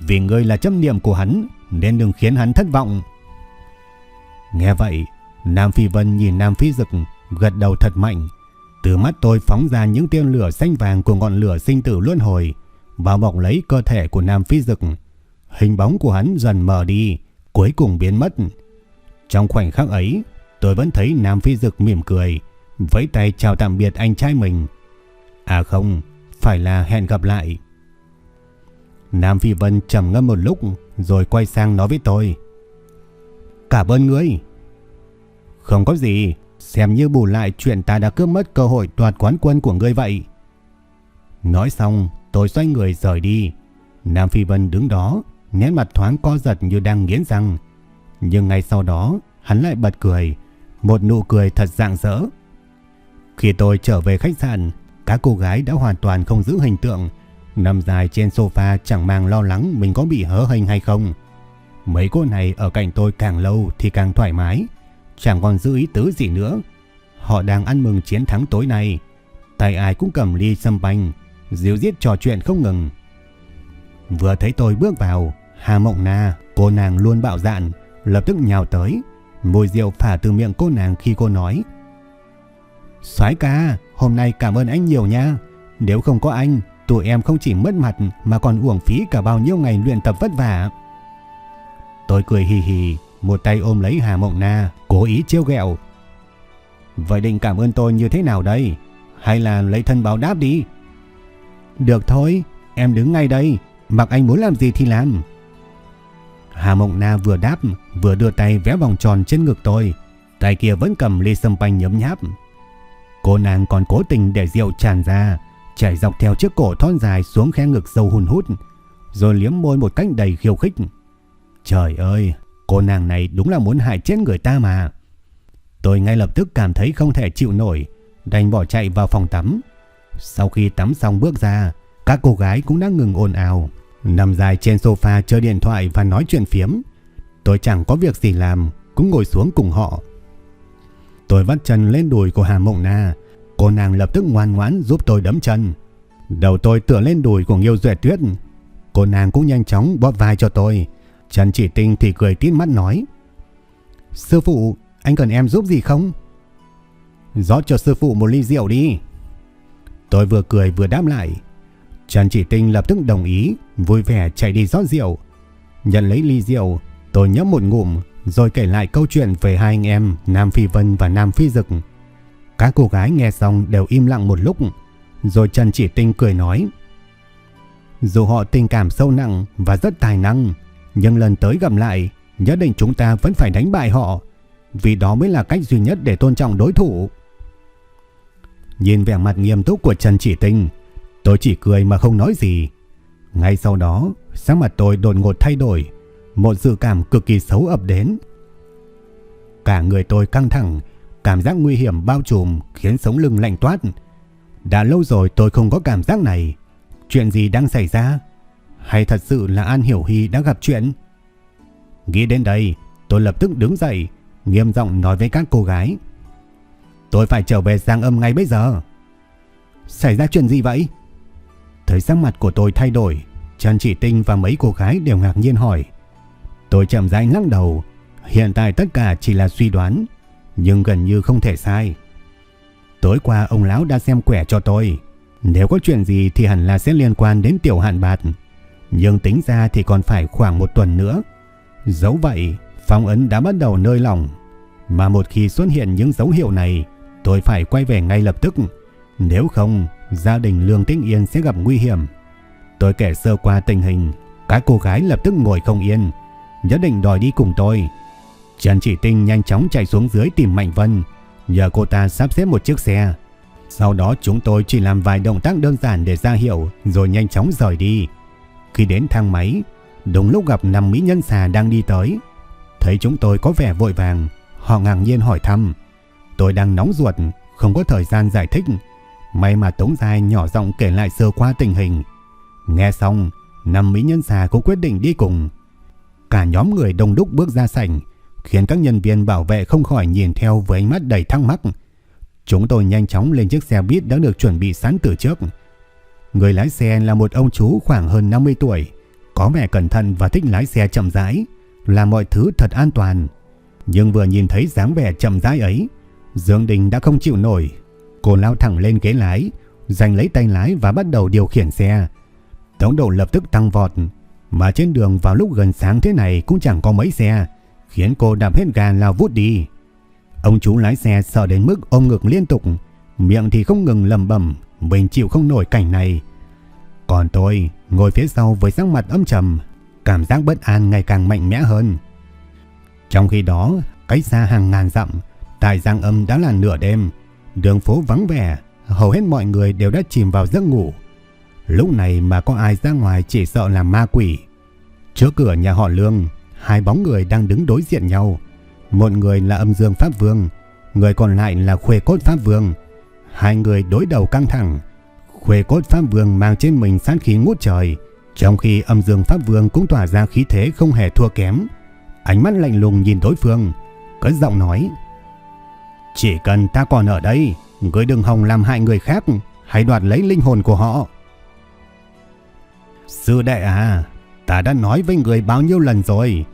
Speaker 1: Vì ngươi là chấp niệm của hắn, nên đừng khiến hắn thất vọng. Nghe vậy, Nam Phi Vân nhìn Nam Phi Dực, gật đầu thật mạnh, từ mắt tôi phóng ra những tia lửa xanh vàng của ngọn lửa sinh tử luân hồi, bao bọc lấy cơ thể của Nam Phi Dực. Hình bóng của hắn dần mờ đi, cuối cùng biến mất. Trong khoảnh khắc ấy, tôi vẫn thấy Nam Phi Dực mỉm cười, với tay chào tạm biệt anh trai mình. À không, phải là hẹn gặp lại. Nam Phi Vân trầm ngâm một lúc rồi quay sang nói với tôi. Cảm ơn ngươi. Không có gì, Xem như bù lại chuyện ta đã cướp mất cơ hội đoạt quán quân của ngươi vậy. Nói xong, tôi xoay người rời đi. Nam Phi Vân đứng đó, nét mặt thoáng co giật như đang nghiến răng. Nhưng ngay sau đó, hắn lại bật cười, một nụ cười thật rạng rỡ. Khi tôi trở về khách sạn, các cô gái đã hoàn toàn không giữ hình tượng, nằm dài trên sofa chẳng mang lo lắng mình có bị hớ hình hay không. Mấy cô này ở cạnh tôi càng lâu thì càng thoải mái, chẳng còn giữ ý tứ gì nữa. Họ đang ăn mừng chiến thắng tối nay. Tay ai cũng cầm ly sâm banh, Diêu diết trò chuyện không ngừng. Vừa thấy tôi bước vào, Hà Mộng Na, cô nàng luôn bạo dạn, lập tức nhào tới. Mùi rượu phả từ miệng cô nàng khi cô nói. soái ca, hôm nay cảm ơn anh nhiều nha. Nếu không có anh, tụi em không chỉ mất mặt mà còn uổng phí cả bao nhiêu ngày luyện tập vất vả. Tôi cười hì hì, một tay ôm lấy Hà Mộng Na, cố ý trêu ghẹo. Vậy định cảm ơn tôi như thế nào đây? Hay là lấy thân báo đáp đi? Được thôi, em đứng ngay đây, mặc anh muốn làm gì thì làm. Hà Mộng Na vừa đáp, vừa đưa tay vẽ vòng tròn trên ngực tôi, tay kia vẫn cầm ly sâm panh nhấm nháp. Cô nàng còn cố tình để rượu tràn ra, chảy dọc theo chiếc cổ thon dài xuống khe ngực sâu hùn hút, rồi liếm môi một cách đầy khiêu khích. Trời ơi, cô nàng này đúng là muốn hại chết người ta mà. Tôi ngay lập tức cảm thấy không thể chịu nổi, đành bỏ chạy vào phòng tắm. Sau khi tắm xong bước ra, các cô gái cũng đã ngừng ồn ào, nằm dài trên sofa chơi điện thoại và nói chuyện phiếm. Tôi chẳng có việc gì làm, cũng ngồi xuống cùng họ. Tôi vắt chân lên đùi của Hà Mộng Na, cô nàng lập tức ngoan ngoãn giúp tôi đấm chân. Đầu tôi tựa lên đùi của Nghiêu Duệ Tuyết, cô nàng cũng nhanh chóng bóp vai cho tôi. Trần Chỉ Tinh thì cười tít mắt nói: "Sư phụ, anh cần em giúp gì không?" "Rót cho sư phụ một ly rượu đi." Tôi vừa cười vừa đáp lại. Trần Chỉ Tinh lập tức đồng ý, vui vẻ chạy đi rót rượu. Nhận lấy ly rượu, tôi nhấp một ngụm rồi kể lại câu chuyện về hai anh em Nam Phi Vân và Nam Phi Dực. Các cô gái nghe xong đều im lặng một lúc, rồi Trần Chỉ Tinh cười nói: "Dù họ tình cảm sâu nặng và rất tài năng, nhưng lần tới gặp lại, nhất định chúng ta vẫn phải đánh bại họ, vì đó mới là cách duy nhất để tôn trọng đối thủ." Nhìn vẻ mặt nghiêm túc của Trần Chỉ Tinh, tôi chỉ cười mà không nói gì. Ngay sau đó, sắc mặt tôi đột ngột thay đổi, một dự cảm cực kỳ xấu ập đến. Cả người tôi căng thẳng, cảm giác nguy hiểm bao trùm khiến sống lưng lạnh toát. Đã lâu rồi tôi không có cảm giác này. Chuyện gì đang xảy ra? Hay thật sự là An Hiểu Hy đã gặp chuyện? Nghĩ đến đây, tôi lập tức đứng dậy, nghiêm giọng nói với các cô gái. Tôi phải trở về Giang Âm ngay bây giờ. Xảy ra chuyện gì vậy? Thấy sắc mặt của tôi thay đổi, Trần Chỉ Tinh và mấy cô gái đều ngạc nhiên hỏi. Tôi chậm rãi lắc đầu, hiện tại tất cả chỉ là suy đoán, nhưng gần như không thể sai. Tối qua ông lão đã xem quẻ cho tôi, nếu có chuyện gì thì hẳn là sẽ liên quan đến tiểu hạn bạt, nhưng tính ra thì còn phải khoảng một tuần nữa. Dẫu vậy, phong ấn đã bắt đầu nơi lòng, mà một khi xuất hiện những dấu hiệu này, tôi phải quay về ngay lập tức, nếu không gia đình Lương Tĩnh Yên sẽ gặp nguy hiểm. Tôi kể sơ qua tình hình, các cô gái lập tức ngồi không yên, nhất định đòi đi cùng tôi. Trần Chỉ Tinh nhanh chóng chạy xuống dưới tìm Mạnh Vân, nhờ cô ta sắp xếp một chiếc xe. Sau đó chúng tôi chỉ làm vài động tác đơn giản để ra hiệu rồi nhanh chóng rời đi. Khi đến thang máy, đúng lúc gặp năm mỹ nhân xà đang đi tới. Thấy chúng tôi có vẻ vội vàng, họ ngạc nhiên hỏi thăm. Tôi đang nóng ruột, không có thời gian giải thích. May mà Tống Giai nhỏ giọng kể lại sơ qua tình hình. Nghe xong, năm mỹ nhân xà cũng quyết định đi cùng. Cả nhóm người đông đúc bước ra sảnh, khiến các nhân viên bảo vệ không khỏi nhìn theo với ánh mắt đầy thắc mắc. Chúng tôi nhanh chóng lên chiếc xe buýt đã được chuẩn bị sẵn từ trước. Người lái xe là một ông chú khoảng hơn 50 tuổi, có vẻ cẩn thận và thích lái xe chậm rãi, làm mọi thứ thật an toàn. Nhưng vừa nhìn thấy dáng vẻ chậm rãi ấy, Dương Đình đã không chịu nổi. Cô lao thẳng lên ghế lái, giành lấy tay lái và bắt đầu điều khiển xe. Tốc độ lập tức tăng vọt, mà trên đường vào lúc gần sáng thế này cũng chẳng có mấy xe, khiến cô đạp hết ga lao vút đi. Ông chú lái xe sợ đến mức ôm ngực liên tục, miệng thì không ngừng lầm bẩm mình chịu không nổi cảnh này. Còn tôi ngồi phía sau với sắc mặt âm trầm, cảm giác bất an ngày càng mạnh mẽ hơn. Trong khi đó, cách xa hàng ngàn dặm, tại Giang Âm đã là nửa đêm, đường phố vắng vẻ, hầu hết mọi người đều đã chìm vào giấc ngủ. Lúc này mà có ai ra ngoài chỉ sợ là ma quỷ. Trước cửa nhà họ Lương, hai bóng người đang đứng đối diện nhau. Một người là âm dương Pháp Vương, người còn lại là khuê cốt Pháp Vương. Hai người đối đầu căng thẳng. Khuê cốt Pháp Vương mang trên mình sát khí ngút trời, Trong khi âm dương Pháp Vương cũng tỏa ra khí thế không hề thua kém, ánh mắt lạnh lùng nhìn đối phương, cất giọng nói. Chỉ cần ta còn ở đây, người đừng hòng làm hại người khác hãy đoạt lấy linh hồn của họ. Sư đệ à, ta đã nói với người bao nhiêu lần rồi,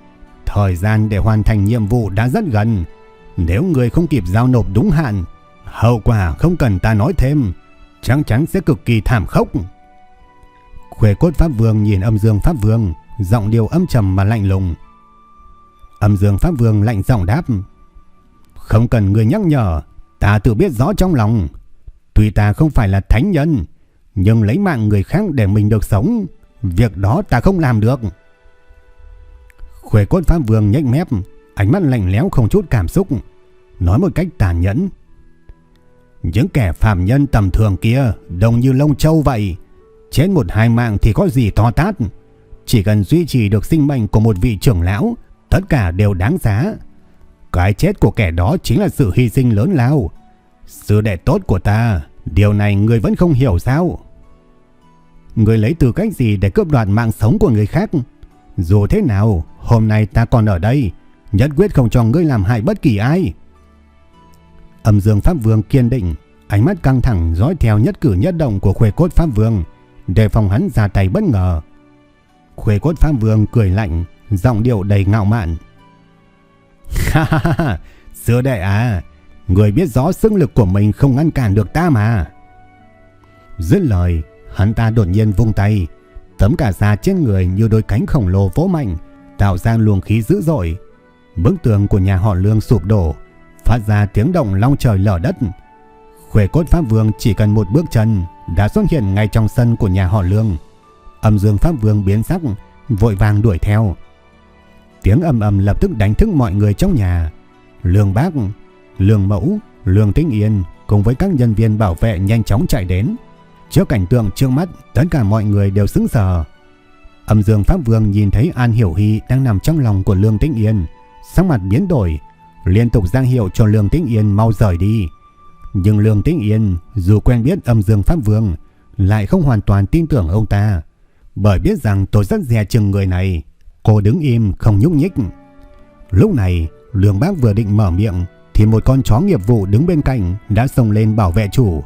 Speaker 1: thời gian để hoàn thành nhiệm vụ đã rất gần. Nếu người không kịp giao nộp đúng hạn, hậu quả không cần ta nói thêm, chắc chắn sẽ cực kỳ thảm khốc. Khuê cốt Pháp Vương nhìn âm dương Pháp Vương, giọng điều âm trầm mà lạnh lùng. Âm dương Pháp Vương lạnh giọng đáp. Không cần người nhắc nhở, ta tự biết rõ trong lòng. Tuy ta không phải là thánh nhân, nhưng lấy mạng người khác để mình được sống, việc đó ta không làm được. Khuê cốt Pháp Vương nhếch mép, ánh mắt lạnh lẽo không chút cảm xúc, nói một cách tàn nhẫn. Những kẻ phạm nhân tầm thường kia đông như lông châu vậy, chết một hai mạng thì có gì to tát. Chỉ cần duy trì được sinh mệnh của một vị trưởng lão, tất cả đều đáng giá. Cái chết của kẻ đó chính là sự hy sinh lớn lao. Sư đệ tốt của ta, điều này người vẫn không hiểu sao? Người lấy từ cách gì để cướp đoạt mạng sống của người khác? Dù thế nào, hôm nay ta còn ở đây, nhất quyết không cho ngươi làm hại bất kỳ ai. Âm dương Pháp Vương kiên định, ánh mắt căng thẳng dõi theo nhất cử nhất động của khuê cốt Pháp Vương, đề phòng hắn ra tay bất ngờ. Khuê cốt Pháp Vương cười lạnh, giọng điệu đầy ngạo mạn. Sư đệ à, người biết rõ sức lực của mình không ngăn cản được ta mà. Dứt lời, hắn ta đột nhiên vung tay, tấm cả da trên người như đôi cánh khổng lồ vỗ mạnh, tạo ra luồng khí dữ dội. Bức tường của nhà họ Lương sụp đổ, phát ra tiếng động long trời lở đất. Khuê cốt Pháp Vương chỉ cần một bước chân đã xuất hiện ngay trong sân của nhà họ Lương. Âm dương Pháp Vương biến sắc, vội vàng đuổi theo. Tiếng ầm ầm lập tức đánh thức mọi người trong nhà. Lương Bác, Lương Mẫu, Lương Tĩnh Yên cùng với các nhân viên bảo vệ nhanh chóng chạy đến. Trước cảnh tượng trước mắt, tất cả mọi người đều sững sờ. Âm Dương Pháp Vương nhìn thấy An Hiểu Hy đang nằm trong lòng của Lương Tĩnh Yên, sắc mặt biến đổi, liên tục giang hiệu cho Lương Tĩnh Yên mau rời đi. Nhưng Lương Tĩnh Yên dù quen biết Âm Dương Pháp Vương, lại không hoàn toàn tin tưởng ông ta, bởi biết rằng tôi rất dè chừng người này. Cô đứng im không nhúc nhích. Lúc này, lường Bác vừa định mở miệng thì một con chó nghiệp vụ đứng bên cạnh đã xông lên bảo vệ chủ,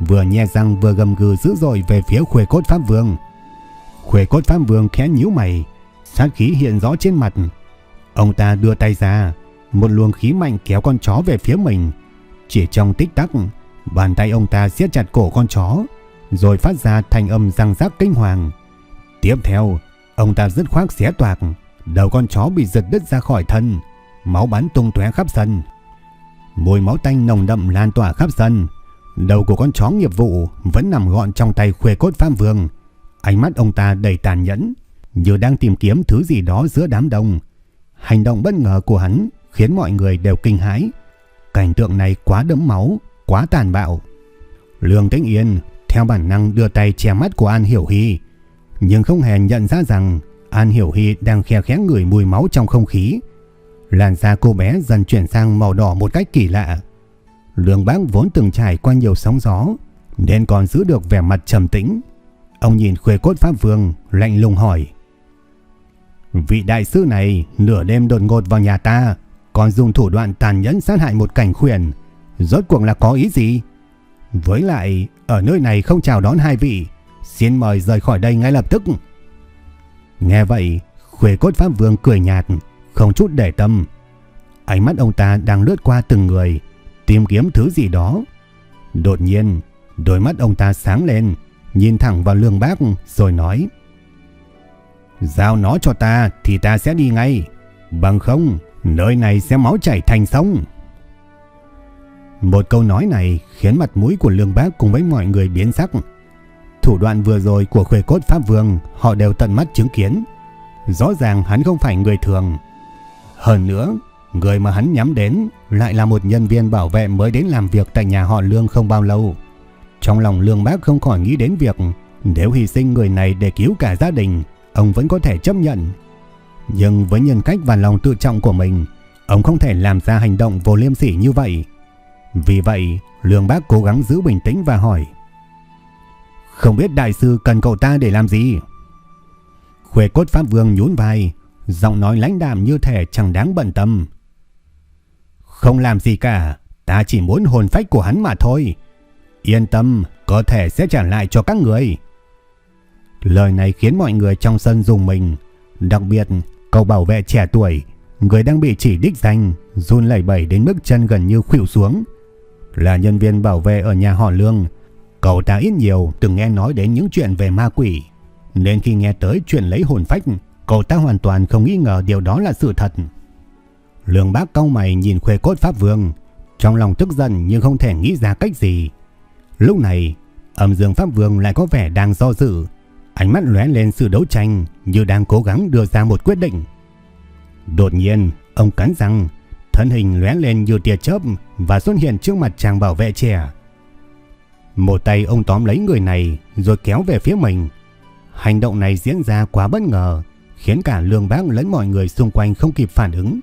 Speaker 1: vừa nhe răng vừa gầm gừ dữ dội về phía Khuê Cốt Pháp Vương. Khuê Cốt Pháp Vương khẽ nhíu mày, sát khí hiện rõ trên mặt. Ông ta đưa tay ra, một luồng khí mạnh kéo con chó về phía mình. Chỉ trong tích tắc, bàn tay ông ta siết chặt cổ con chó, rồi phát ra thành âm răng rắc kinh hoàng. Tiếp theo, ông ta dứt khoát xé toạc, đầu con chó bị giật đứt ra khỏi thân, máu bắn tung tóe khắp sân. Mùi máu tanh nồng đậm lan tỏa khắp sân. Đầu của con chó nghiệp vụ vẫn nằm gọn trong tay khuê cốt Phạm Vương. Ánh mắt ông ta đầy tàn nhẫn, như đang tìm kiếm thứ gì đó giữa đám đông. Hành động bất ngờ của hắn khiến mọi người đều kinh hãi. Cảnh tượng này quá đẫm máu, quá tàn bạo. Lương Tĩnh Yên theo bản năng đưa tay che mắt của An Hiểu Hy, nhưng không hề nhận ra rằng An Hiểu Hy đang khe khẽ ngửi mùi máu trong không khí. Làn da cô bé dần chuyển sang màu đỏ một cách kỳ lạ. Lương Bác vốn từng trải qua nhiều sóng gió, nên còn giữ được vẻ mặt trầm tĩnh. Ông nhìn khuê cốt Pháp Vương, lạnh lùng hỏi. Vị đại sư này nửa đêm đột ngột vào nhà ta, còn dùng thủ đoạn tàn nhẫn sát hại một cảnh khuyển. Rốt cuộc là có ý gì? Với lại, ở nơi này không chào đón hai vị, xin mời rời khỏi đây ngay lập tức. Nghe vậy, khuê cốt Pháp Vương cười nhạt, không chút để tâm. Ánh mắt ông ta đang lướt qua từng người, tìm kiếm thứ gì đó. Đột nhiên, đôi mắt ông ta sáng lên, nhìn thẳng vào lương bác rồi nói. Giao nó cho ta thì ta sẽ đi ngay. Bằng không, nơi này sẽ máu chảy thành sông. Một câu nói này khiến mặt mũi của lương bác cùng với mọi người biến sắc. Thủ đoạn vừa rồi của khuê cốt Pháp Vương họ đều tận mắt chứng kiến. Rõ ràng hắn không phải người thường. Hơn nữa, người mà hắn nhắm đến lại là một nhân viên bảo vệ mới đến làm việc tại nhà họ Lương không bao lâu. Trong lòng Lương Bác không khỏi nghĩ đến việc nếu hy sinh người này để cứu cả gia đình, ông vẫn có thể chấp nhận. Nhưng với nhân cách và lòng tự trọng của mình, ông không thể làm ra hành động vô liêm sỉ như vậy. Vì vậy, Lương Bác cố gắng giữ bình tĩnh và hỏi. Không biết đại sư cần cậu ta để làm gì? Khuê cốt Pháp Vương nhún vai, giọng nói lãnh đạm như thể chẳng đáng bận tâm. Không làm gì cả, ta chỉ muốn hồn phách của hắn mà thôi. Yên tâm, có thể sẽ trả lại cho các người. Lời này khiến mọi người trong sân dùng mình, đặc biệt cậu bảo vệ trẻ tuổi, người đang bị chỉ đích danh, run lẩy bẩy đến mức chân gần như khuỵu xuống. Là nhân viên bảo vệ ở nhà họ Lương, cậu ta ít nhiều từng nghe nói đến những chuyện về ma quỷ, nên khi nghe tới chuyện lấy hồn phách, cậu ta hoàn toàn không nghi ngờ điều đó là sự thật. Lương bác cau mày nhìn khuê cốt Pháp Vương, trong lòng tức giận nhưng không thể nghĩ ra cách gì. Lúc này, âm dương Pháp Vương lại có vẻ đang do dự, ánh mắt lóe lên sự đấu tranh như đang cố gắng đưa ra một quyết định. Đột nhiên, ông cắn răng, thân hình lóe lên như tia chớp và xuất hiện trước mặt chàng bảo vệ trẻ. Một tay ông tóm lấy người này rồi kéo về phía mình. Hành động này diễn ra quá bất ngờ, khiến cả lương bác lẫn mọi người xung quanh không kịp phản ứng.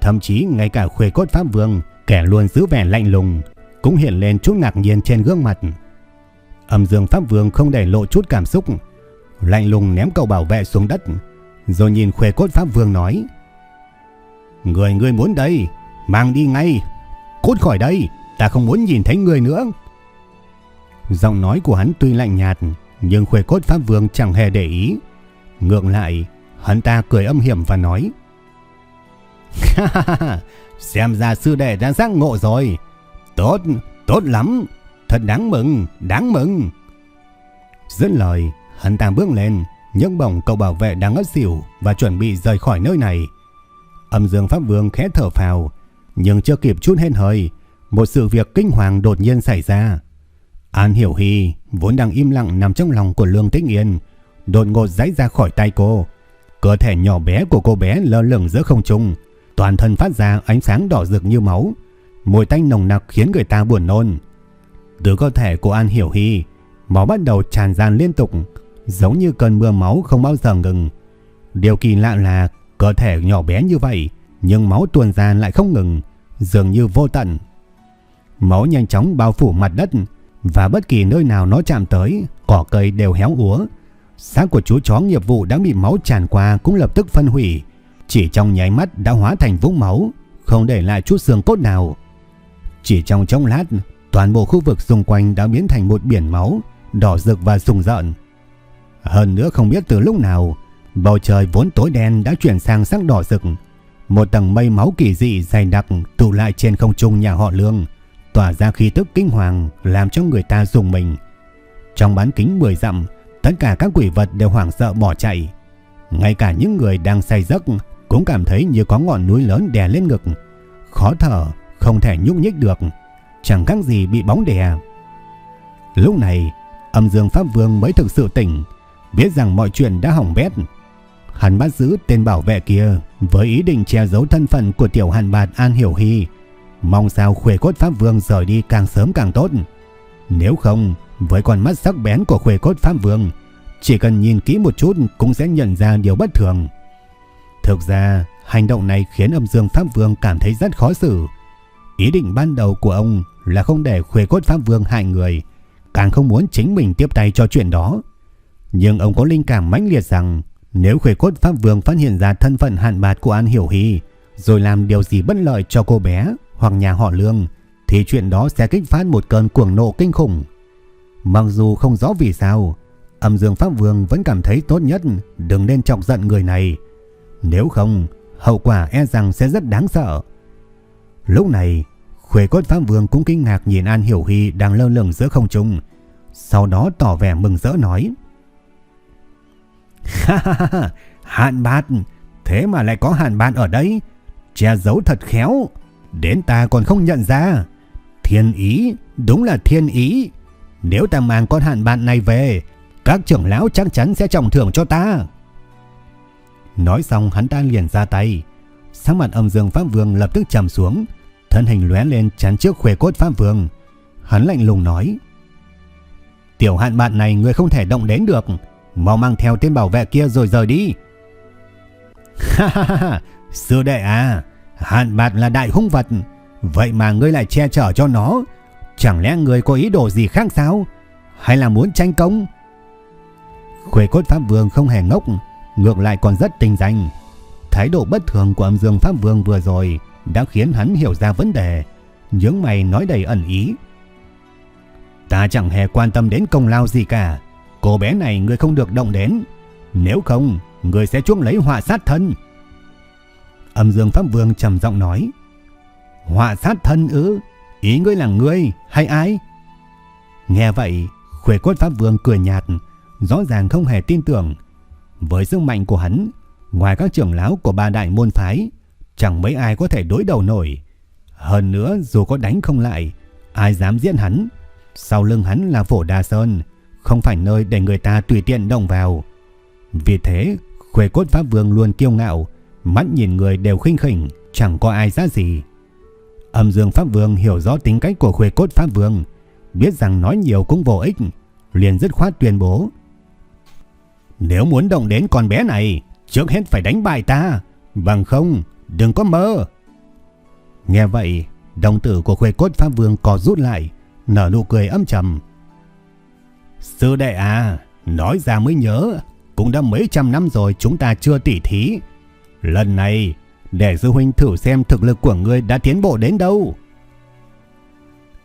Speaker 1: Thậm chí ngay cả khuê cốt Pháp Vương, kẻ luôn giữ vẻ lạnh lùng, cũng hiện lên chút ngạc nhiên trên gương mặt. Âm dương Pháp Vương không để lộ chút cảm xúc, lạnh lùng ném cậu bảo vệ xuống đất, rồi nhìn khuê cốt Pháp Vương nói. Người ngươi muốn đây, mang đi ngay, cút khỏi đây, ta không muốn nhìn thấy người nữa. Giọng nói của hắn tuy lạnh nhạt, nhưng khuê cốt Pháp Vương chẳng hề để ý. Ngược lại, hắn ta cười âm hiểm và nói. Xem ra sư đệ đã giác ngộ rồi. Tốt, tốt lắm. Thật đáng mừng, đáng mừng. Dứt lời, hắn ta bước lên, nhấc bổng cậu bảo vệ đang ngất xỉu và chuẩn bị rời khỏi nơi này. Âm dương Pháp Vương khẽ thở phào, nhưng chưa kịp chút hết hơi, một sự việc kinh hoàng đột nhiên xảy ra. An Hiểu Hy vốn đang im lặng nằm trong lòng của Lương Tĩnh Yên, đột ngột rãy ra khỏi tay cô. Cơ thể nhỏ bé của cô bé lơ lửng giữa không trung, toàn thân phát ra ánh sáng đỏ rực như máu, mùi tanh nồng nặc khiến người ta buồn nôn. Từ cơ thể của An Hiểu Hy, máu bắt đầu tràn ra liên tục, giống như cơn mưa máu không bao giờ ngừng. Điều kỳ lạ là cơ thể nhỏ bé như vậy, nhưng máu tuôn ra lại không ngừng, dường như vô tận. Máu nhanh chóng bao phủ mặt đất, và bất kỳ nơi nào nó chạm tới, cỏ cây đều héo úa. Xác của chú chó nghiệp vụ đã bị máu tràn qua cũng lập tức phân hủy, chỉ trong nháy mắt đã hóa thành vũng máu, không để lại chút xương cốt nào. Chỉ trong chốc lát, toàn bộ khu vực xung quanh đã biến thành một biển máu, đỏ rực và sùng rợn. Hơn nữa không biết từ lúc nào, bầu trời vốn tối đen đã chuyển sang sắc đỏ rực. Một tầng mây máu kỳ dị dày đặc tụ lại trên không trung nhà họ Lương, tỏa ra khí tức kinh hoàng làm cho người ta rùng mình. Trong bán kính 10 dặm, tất cả các quỷ vật đều hoảng sợ bỏ chạy. Ngay cả những người đang say giấc cũng cảm thấy như có ngọn núi lớn đè lên ngực. Khó thở, không thể nhúc nhích được, chẳng khác gì bị bóng đè. Lúc này, âm dương Pháp Vương mới thực sự tỉnh, biết rằng mọi chuyện đã hỏng bét. Hắn bắt giữ tên bảo vệ kia với ý định che giấu thân phận của tiểu hàn bạt An Hiểu Hy Mong sao khuê cốt Pháp Vương rời đi càng sớm càng tốt. Nếu không, với con mắt sắc bén của khuê cốt Pháp Vương, chỉ cần nhìn kỹ một chút cũng sẽ nhận ra điều bất thường. Thực ra, hành động này khiến âm dương Pháp Vương cảm thấy rất khó xử. Ý định ban đầu của ông là không để khuê cốt Pháp Vương hại người, càng không muốn chính mình tiếp tay cho chuyện đó. Nhưng ông có linh cảm mãnh liệt rằng nếu khuê cốt Pháp Vương phát hiện ra thân phận hạn bạt của An Hiểu Hy, rồi làm điều gì bất lợi cho cô bé, hoặc nhà họ Lương thì chuyện đó sẽ kích phát một cơn cuồng nộ kinh khủng. Mặc dù không rõ vì sao, âm dương Pháp Vương vẫn cảm thấy tốt nhất đừng nên chọc giận người này. Nếu không, hậu quả e rằng sẽ rất đáng sợ. Lúc này, Khuê cốt Pháp Vương cũng kinh ngạc nhìn An Hiểu Hy đang lơ lửng giữa không trung. Sau đó tỏ vẻ mừng rỡ nói. Ha ha ha, hạn bát, thế mà lại có hạn bát ở đây. Che giấu thật khéo. Đến ta còn không nhận ra. Thiên ý, đúng là thiên ý. Nếu ta mang con hạn bạn này về, các trưởng lão chắc chắn sẽ trọng thưởng cho ta. Nói xong hắn ta liền ra tay. Sắc mặt âm dương Pháp Vương lập tức trầm xuống, thân hình lóe lên chắn trước khuê cốt Pháp Vương. Hắn lạnh lùng nói. Tiểu hạn bạn này người không thể động đến được, mau mang theo tên bảo vệ kia rồi rời đi. Ha ha ha, sư đệ à, Hạn bạt là đại hung vật Vậy mà ngươi lại che chở cho nó Chẳng lẽ ngươi có ý đồ gì khác sao Hay là muốn tranh công Khuê cốt Pháp Vương không hề ngốc ngược lại còn rất tình danh. Thái độ bất thường của âm dương Pháp Vương vừa rồi đã khiến hắn hiểu ra vấn đề, Những mày nói đầy ẩn ý. Ta chẳng hề quan tâm đến công lao gì cả, cô bé này người không được động đến, nếu không người sẽ chuốc lấy họa sát thân. Âm dương Pháp Vương trầm giọng nói, họa sát thân ư, ý ngươi là ngươi hay ai? Nghe vậy, Khuê Cốt Pháp Vương cười nhạt, rõ ràng không hề tin tưởng. Với sức mạnh của hắn, ngoài các trưởng lão của ba đại môn phái, chẳng mấy ai có thể đối đầu nổi. Hơn nữa dù có đánh không lại, ai dám giết hắn. Sau lưng hắn là Phổ Đa Sơn, không phải nơi để người ta tùy tiện động vào. Vì thế, Khuê Cốt Pháp Vương luôn kiêu ngạo, mắt nhìn người đều khinh khỉnh, chẳng có ai ra gì. Âm Dương Pháp Vương hiểu rõ tính cách của Khuê Cốt Pháp Vương, biết rằng nói nhiều cũng vô ích, liền dứt khoát tuyên bố. Nếu muốn động đến con bé này, trước hết phải đánh bại ta, bằng không, đừng có mơ. Nghe vậy, đồng tử của Khuê Cốt Pháp Vương có rút lại, nở nụ cười âm trầm. Sư đệ à, nói ra mới nhớ, cũng đã mấy trăm năm rồi chúng ta chưa tỉ thí. Lần này, để sư huynh thử xem thực lực của ngươi đã tiến bộ đến đâu.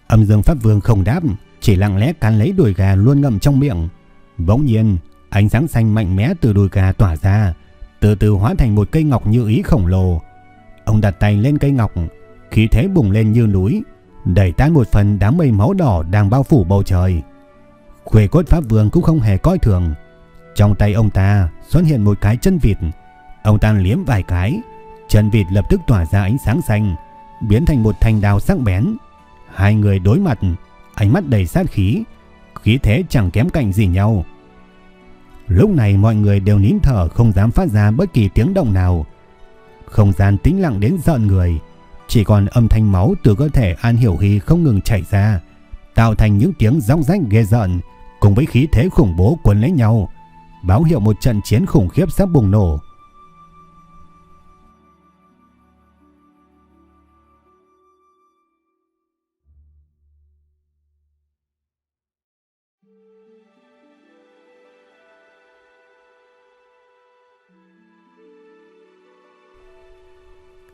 Speaker 1: Âm dương Pháp Vương không đáp, chỉ lặng lẽ cắn lấy đùi gà luôn ngậm trong miệng. Bỗng nhiên, ánh sáng xanh mạnh mẽ từ đùi gà tỏa ra, từ từ hóa thành một cây ngọc như ý khổng lồ. Ông đặt tay lên cây ngọc, khí thế bùng lên như núi, đẩy tan một phần đám mây máu đỏ đang bao phủ bầu trời. Khuê cốt Pháp Vương cũng không hề coi thường. Trong tay ông ta xuất hiện một cái chân vịt. Ông ta liếm vài cái, chân vịt lập tức tỏa ra ánh sáng xanh, biến thành một thanh đao sắc bén. Hai người đối mặt, ánh mắt đầy sát khí, khí thế chẳng kém cạnh gì nhau. Lúc này mọi người đều nín thở không dám phát ra bất kỳ tiếng động nào. Không gian tĩnh lặng đến giận người, chỉ còn âm thanh máu từ cơ thể An Hiểu Hy không ngừng chảy ra, tạo thành những tiếng rong rách ghê giận cùng với khí thế khủng bố cuốn lấy nhau, báo hiệu một trận chiến khủng khiếp sắp bùng nổ.